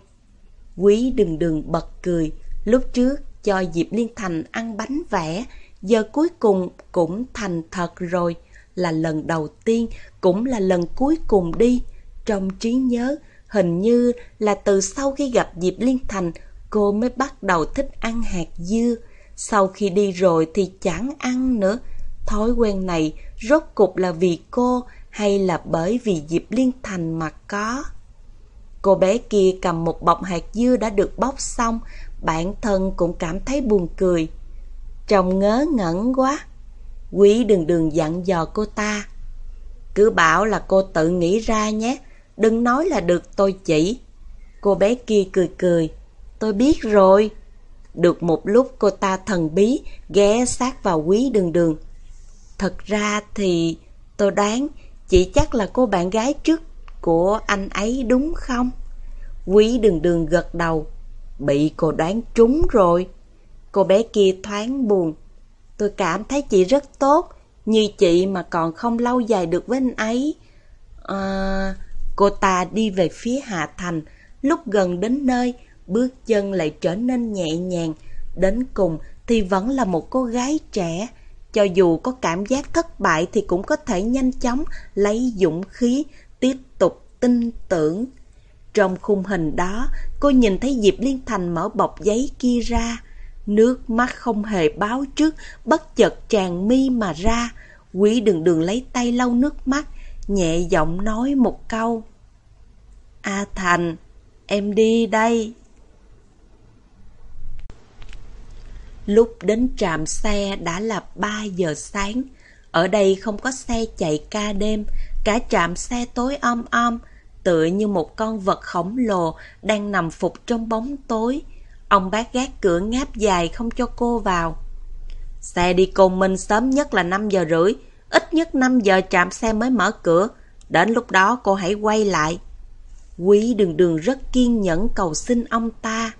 Quý đừng đừng bật cười, lúc trước cho Diệp Liên Thành ăn bánh vẽ, giờ cuối cùng cũng thành thật rồi. Là lần đầu tiên, cũng là lần cuối cùng đi. Trong trí nhớ, hình như là từ sau khi gặp Diệp Liên Thành, cô mới bắt đầu thích ăn hạt dưa. Sau khi đi rồi thì chẳng ăn nữa. Thói quen này rốt cục là vì cô hay là bởi vì Diệp Liên Thành mà có. Cô bé kia cầm một bọc hạt dưa đã được bóc xong, bản thân cũng cảm thấy buồn cười. Trông ngớ ngẩn quá. Quý đường đường dặn dò cô ta. Cứ bảo là cô tự nghĩ ra nhé, đừng nói là được tôi chỉ. Cô bé kia cười cười, tôi biết rồi. Được một lúc cô ta thần bí ghé sát vào quý đường đường. Thật ra thì tôi đoán chỉ chắc là cô bạn gái trước của anh ấy đúng không? Quý đường đường gật đầu. Bị cô đoán trúng rồi. Cô bé kia thoáng buồn. Tôi cảm thấy chị rất tốt. Như chị mà còn không lâu dài được với anh ấy. À, cô ta đi về phía Hạ Thành. Lúc gần đến nơi, bước chân lại trở nên nhẹ nhàng. Đến cùng thì vẫn là một cô gái trẻ. Cho dù có cảm giác thất bại thì cũng có thể nhanh chóng lấy dũng khí, tiếp tục tin tưởng. Trong khung hình đó, cô nhìn thấy Diệp Liên Thành mở bọc giấy kia ra. Nước mắt không hề báo trước, bất chợt tràn mi mà ra. Quý đường đường lấy tay lau nước mắt, nhẹ giọng nói một câu. A Thành, em đi đây. Lúc đến trạm xe đã là 3 giờ sáng. Ở đây không có xe chạy ca đêm, cả trạm xe tối om om, tựa như một con vật khổng lồ đang nằm phục trong bóng tối. Ông bác gác cửa ngáp dài không cho cô vào. Xe đi cùng mình sớm nhất là 5 giờ rưỡi, ít nhất 5 giờ trạm xe mới mở cửa. Đến lúc đó cô hãy quay lại. Quý đường đường rất kiên nhẫn cầu xin ông ta.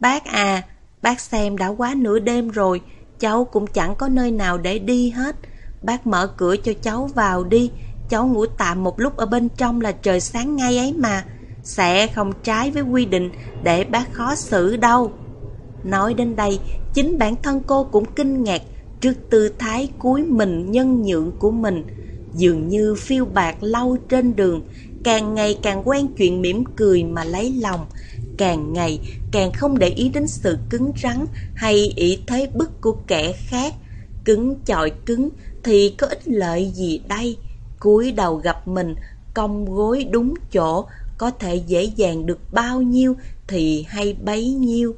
Bác à, bác xem đã quá nửa đêm rồi, cháu cũng chẳng có nơi nào để đi hết. Bác mở cửa cho cháu vào đi, cháu ngủ tạm một lúc ở bên trong là trời sáng ngay ấy mà. Sẽ không trái với quy định để bác khó xử đâu. Nói đến đây, chính bản thân cô cũng kinh ngạc trước tư thái cúi mình nhân nhượng của mình. Dường như phiêu bạc lâu trên đường, càng ngày càng quen chuyện mỉm cười mà lấy lòng, càng ngày càng không để ý đến sự cứng rắn hay ý thế bức của kẻ khác. Cứng chọi cứng thì có ích lợi gì đây? cúi đầu gặp mình, cong gối đúng chỗ, có thể dễ dàng được bao nhiêu thì hay bấy nhiêu.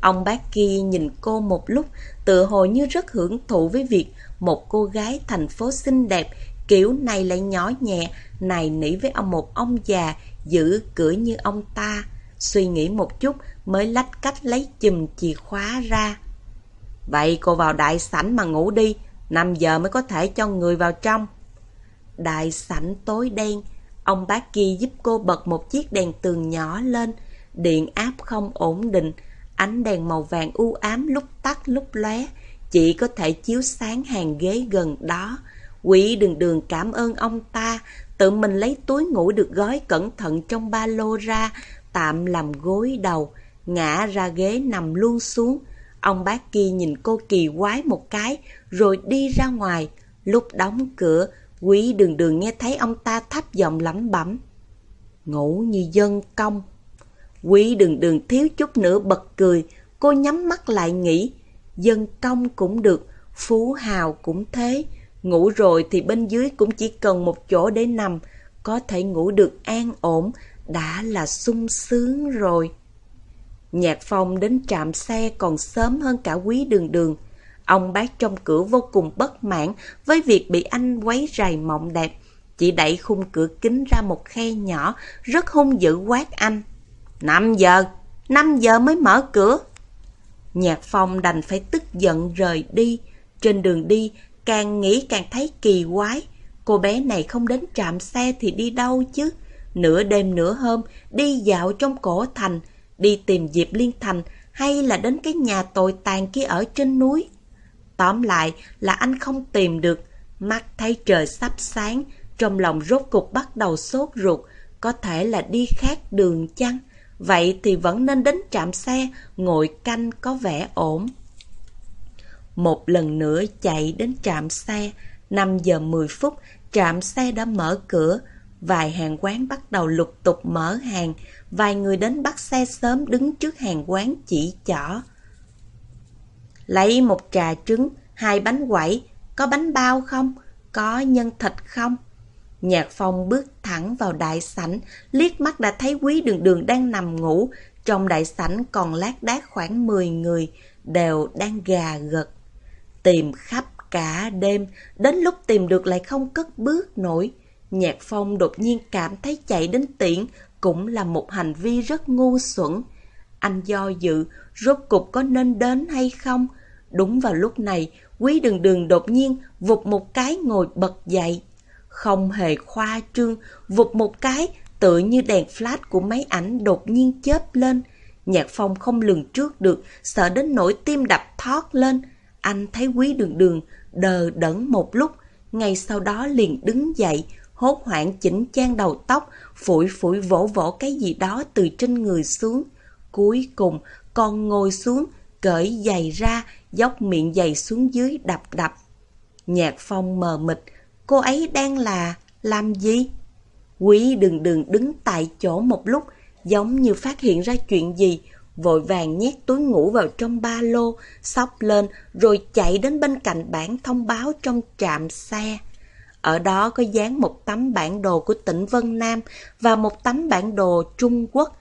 Ông bác kia nhìn cô một lúc, tự hồ như rất hưởng thụ với việc một cô gái thành phố xinh đẹp, kiểu này lại nhỏ nhẹ, này nỉ với ông một ông già, giữ cửa như ông ta. Suy nghĩ một chút mới lách cách lấy chùm chìa khóa ra. Vậy cô vào đại sảnh mà ngủ đi, 5 giờ mới có thể cho người vào trong. Đại sảnh tối đen, ông bác kia giúp cô bật một chiếc đèn tường nhỏ lên, điện áp không ổn định, ánh đèn màu vàng u ám lúc tắt lúc lóe, chỉ có thể chiếu sáng hàng ghế gần đó. Quỷ đường đường cảm ơn ông ta, tự mình lấy túi ngủ được gói cẩn thận trong ba lô ra, tạm làm gối đầu, ngã ra ghế nằm luôn xuống. Ông bác kia nhìn cô kỳ quái một cái, rồi đi ra ngoài. Lúc đóng cửa, Quý đường đường nghe thấy ông ta thấp giọng lẩm bẩm. Ngủ như dân công. Quý đường đường thiếu chút nữa bật cười, cô nhắm mắt lại nghĩ. Dân công cũng được, phú hào cũng thế. Ngủ rồi thì bên dưới cũng chỉ cần một chỗ để nằm, có thể ngủ được an ổn, đã là sung sướng rồi. Nhạc phong đến trạm xe còn sớm hơn cả quý đường đường. Ông bác trong cửa vô cùng bất mãn với việc bị anh quấy rầy mộng đẹp. Chỉ đẩy khung cửa kính ra một khe nhỏ, rất hung dữ quát anh. 5 giờ, 5 giờ mới mở cửa. Nhạc phong đành phải tức giận rời đi. Trên đường đi, càng nghĩ càng thấy kỳ quái. Cô bé này không đến trạm xe thì đi đâu chứ? Nửa đêm nửa hôm, đi dạo trong cổ thành, đi tìm Diệp Liên Thành hay là đến cái nhà tồi tàn kia ở trên núi. Tóm lại là anh không tìm được, mắt thấy trời sắp sáng, trong lòng rốt cục bắt đầu sốt ruột, có thể là đi khác đường chăng? Vậy thì vẫn nên đến trạm xe, ngồi canh có vẻ ổn. Một lần nữa chạy đến trạm xe, 5 giờ 10 phút, trạm xe đã mở cửa. Vài hàng quán bắt đầu lục tục mở hàng, vài người đến bắt xe sớm đứng trước hàng quán chỉ chỏ. Lấy một trà trứng, hai bánh quẩy, có bánh bao không? Có nhân thịt không? Nhạc phong bước thẳng vào đại sảnh, liếc mắt đã thấy quý đường đường đang nằm ngủ. Trong đại sảnh còn lác đác khoảng 10 người, đều đang gà gật. Tìm khắp cả đêm, đến lúc tìm được lại không cất bước nổi. Nhạc phong đột nhiên cảm thấy chạy đến tiễn cũng là một hành vi rất ngu xuẩn. Anh do dự, rốt cục có nên đến hay không? Đúng vào lúc này, quý đường đường đột nhiên vụt một cái ngồi bật dậy. Không hề khoa trương, vụt một cái tự như đèn flash của máy ảnh đột nhiên chớp lên. Nhạc phong không lường trước được, sợ đến nỗi tim đập thót lên. Anh thấy quý đường đường đờ đẫn một lúc, ngay sau đó liền đứng dậy, hốt hoảng chỉnh trang đầu tóc, phủi phủi vỗ vỗ cái gì đó từ trên người xuống. Cuối cùng, còn ngồi xuống, cởi giày ra, dốc miệng giày xuống dưới đập đập. Nhạc phong mờ mịt, cô ấy đang là... làm gì? Quý đừng đừng đứng tại chỗ một lúc, giống như phát hiện ra chuyện gì, vội vàng nhét túi ngủ vào trong ba lô, sóc lên rồi chạy đến bên cạnh bảng thông báo trong trạm xe. Ở đó có dán một tấm bản đồ của tỉnh Vân Nam và một tấm bản đồ Trung Quốc.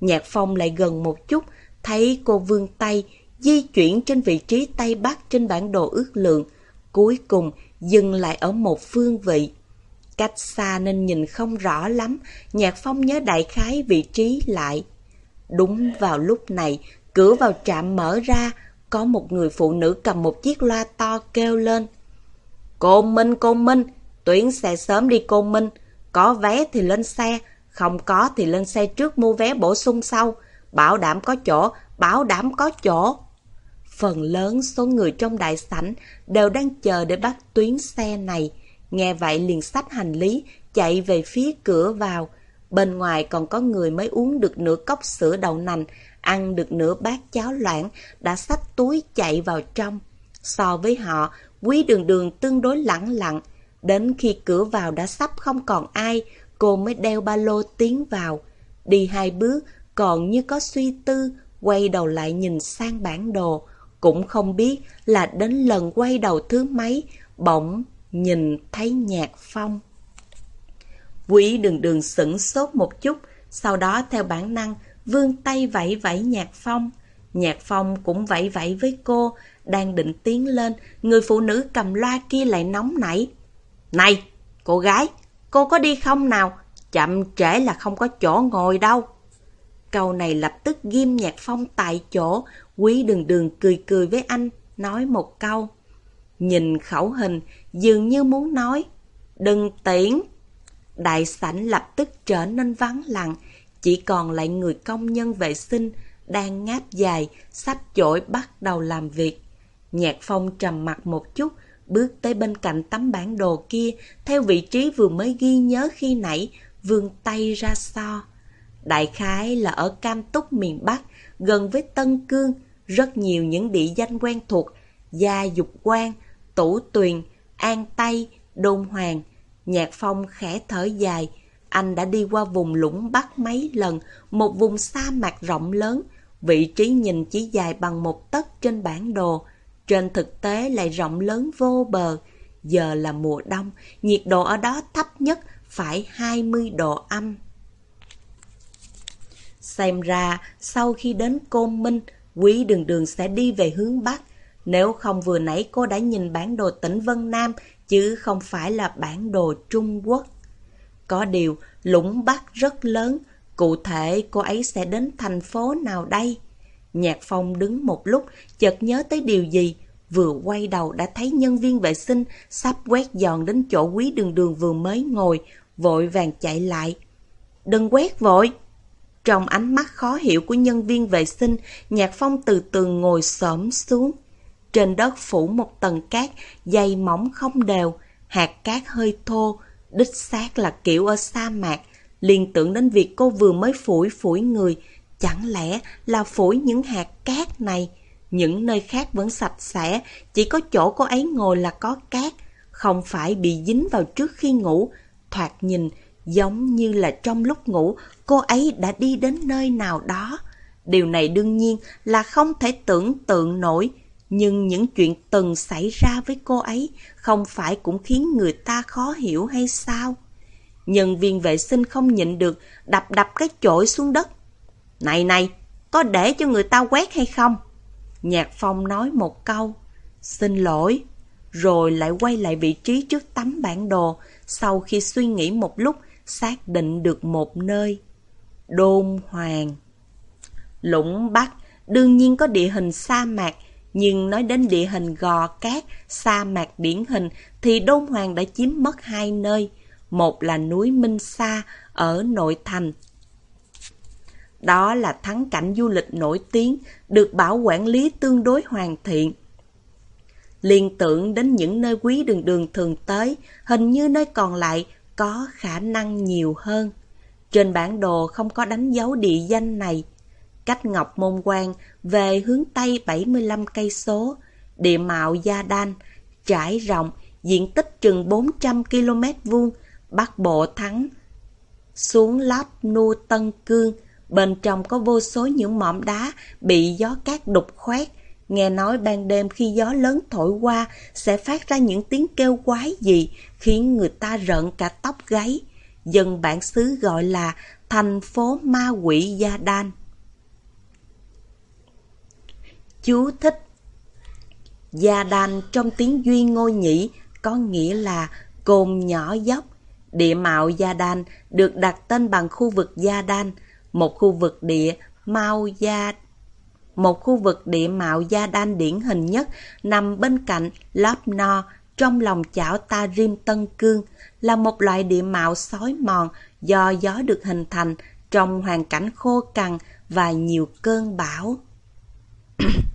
Nhạc Phong lại gần một chút, thấy cô vương tay di chuyển trên vị trí Tây Bắc trên bản đồ ước lượng. Cuối cùng dừng lại ở một phương vị. Cách xa nên nhìn không rõ lắm, Nhạc Phong nhớ đại khái vị trí lại. Đúng vào lúc này, cửa vào trạm mở ra, có một người phụ nữ cầm một chiếc loa to kêu lên. cô Minh, cô Minh, tuyến xe sớm đi cô Minh, có vé thì lên xe, không có thì lên xe trước mua vé bổ sung sau, bảo đảm có chỗ, bảo đảm có chỗ. Phần lớn số người trong đại sảnh đều đang chờ để bắt tuyến xe này. Nghe vậy liền sách hành lý, chạy về phía cửa vào. Bên ngoài còn có người mới uống được nửa cốc sữa đậu nành, ăn được nửa bát cháo loãng, đã xách túi chạy vào trong. So với họ, quý đường đường tương đối lẳng lặng. Đến khi cửa vào đã sắp không còn ai, cô mới đeo ba lô tiến vào. Đi hai bước, còn như có suy tư, quay đầu lại nhìn sang bản đồ. Cũng không biết là đến lần quay đầu thứ mấy, bỗng nhìn thấy nhạc phong. Quý đường đường sửng sốt một chút, sau đó theo bản năng vươn tay vẫy vẫy nhạc phong. Nhạc phong cũng vẫy vẫy với cô, đang định tiến lên, người phụ nữ cầm loa kia lại nóng nảy. Này, cô gái, cô có đi không nào? Chậm trễ là không có chỗ ngồi đâu. Câu này lập tức ghim nhạc phong tại chỗ, quý đường đường cười cười với anh, nói một câu. Nhìn khẩu hình, dường như muốn nói, đừng tiễn. Đại sảnh lập tức trở nên vắng lặng, chỉ còn lại người công nhân vệ sinh đang ngáp dài, sắp chổi bắt đầu làm việc. Nhạc phong trầm mặt một chút, bước tới bên cạnh tấm bản đồ kia, theo vị trí vừa mới ghi nhớ khi nãy, vươn tay ra so. Đại khái là ở Cam Túc miền Bắc, gần với Tân Cương, rất nhiều những địa danh quen thuộc, Gia Dục Quan, Tủ Tuyền, An Tây, Đôn Hoàng. Nhạc Phong khẽ thở dài, anh đã đi qua vùng lũng Bắc mấy lần, một vùng sa mạc rộng lớn, vị trí nhìn chỉ dài bằng một tấc trên bản đồ, trên thực tế lại rộng lớn vô bờ. Giờ là mùa đông, nhiệt độ ở đó thấp nhất phải 20 độ âm. Xem ra, sau khi đến Côn Minh, quý đường đường sẽ đi về hướng Bắc. Nếu không vừa nãy cô đã nhìn bản đồ tỉnh Vân Nam, chứ không phải là bản đồ Trung Quốc. Có điều, lũng Bắc rất lớn, cụ thể cô ấy sẽ đến thành phố nào đây? Nhạc Phong đứng một lúc, chợt nhớ tới điều gì, vừa quay đầu đã thấy nhân viên vệ sinh sắp quét dọn đến chỗ quý đường đường vừa mới ngồi, vội vàng chạy lại. Đừng quét vội! Trong ánh mắt khó hiểu của nhân viên vệ sinh, Nhạc Phong từ từ ngồi xổm xuống. Trên đất phủ một tầng cát, dày mỏng không đều, hạt cát hơi thô, đích xác là kiểu ở sa mạc. Liên tưởng đến việc cô vừa mới phủi phủi người, chẳng lẽ là phủi những hạt cát này? Những nơi khác vẫn sạch sẽ, chỉ có chỗ cô ấy ngồi là có cát, không phải bị dính vào trước khi ngủ. Thoạt nhìn, giống như là trong lúc ngủ, cô ấy đã đi đến nơi nào đó. Điều này đương nhiên là không thể tưởng tượng nổi, nhưng những chuyện từng xảy ra với cô ấy không phải cũng khiến người ta khó hiểu hay sao? Nhân viên vệ sinh không nhịn được, đập đập cái chổi xuống đất. Này này, có để cho người ta quét hay không? Nhạc Phong nói một câu, xin lỗi, rồi lại quay lại vị trí trước tấm bản đồ, sau khi suy nghĩ một lúc, xác định được một nơi. Đôn Hoàng Lũng Bắc đương nhiên có địa hình sa mạc, nhưng nói đến địa hình gò cát, sa mạc điển hình thì Đôn Hoàng đã chiếm mất hai nơi. Một là núi Minh Sa ở nội thành. Đó là thắng cảnh du lịch nổi tiếng, được bảo quản lý tương đối hoàn thiện. Liên tưởng đến những nơi quý đường đường thường tới, hình như nơi còn lại có khả năng nhiều hơn. Trên bản đồ không có đánh dấu địa danh này. Cách Ngọc Môn Quan về hướng Tây 75 cây số, địa mạo Gia Đan, trải rộng, diện tích chừng 400 km vuông, Bắc Bộ thắng. Xuống Láp Nu Tân Cương, bên trong có vô số những mỏm đá bị gió cát đục khoét. Nghe nói ban đêm khi gió lớn thổi qua sẽ phát ra những tiếng kêu quái dị khiến người ta rợn cả tóc gáy. Dân bản xứ gọi là thành phố ma quỷ Gia Đan. Chú thích Gia Đan trong tiếng Duy Ngô Nhĩ có nghĩa là cồn nhỏ dốc. Địa mạo Gia Đan được đặt tên bằng khu vực Gia Đan, một khu vực địa Mao Gia một khu vực địa mạo Gia Đan điển hình nhất nằm bên cạnh Lop No trong lòng chảo Ta Rim Tân Cương, là một loại địa mạo sói mòn do gió được hình thành trong hoàn cảnh khô cằn và nhiều cơn bão. (clears throat)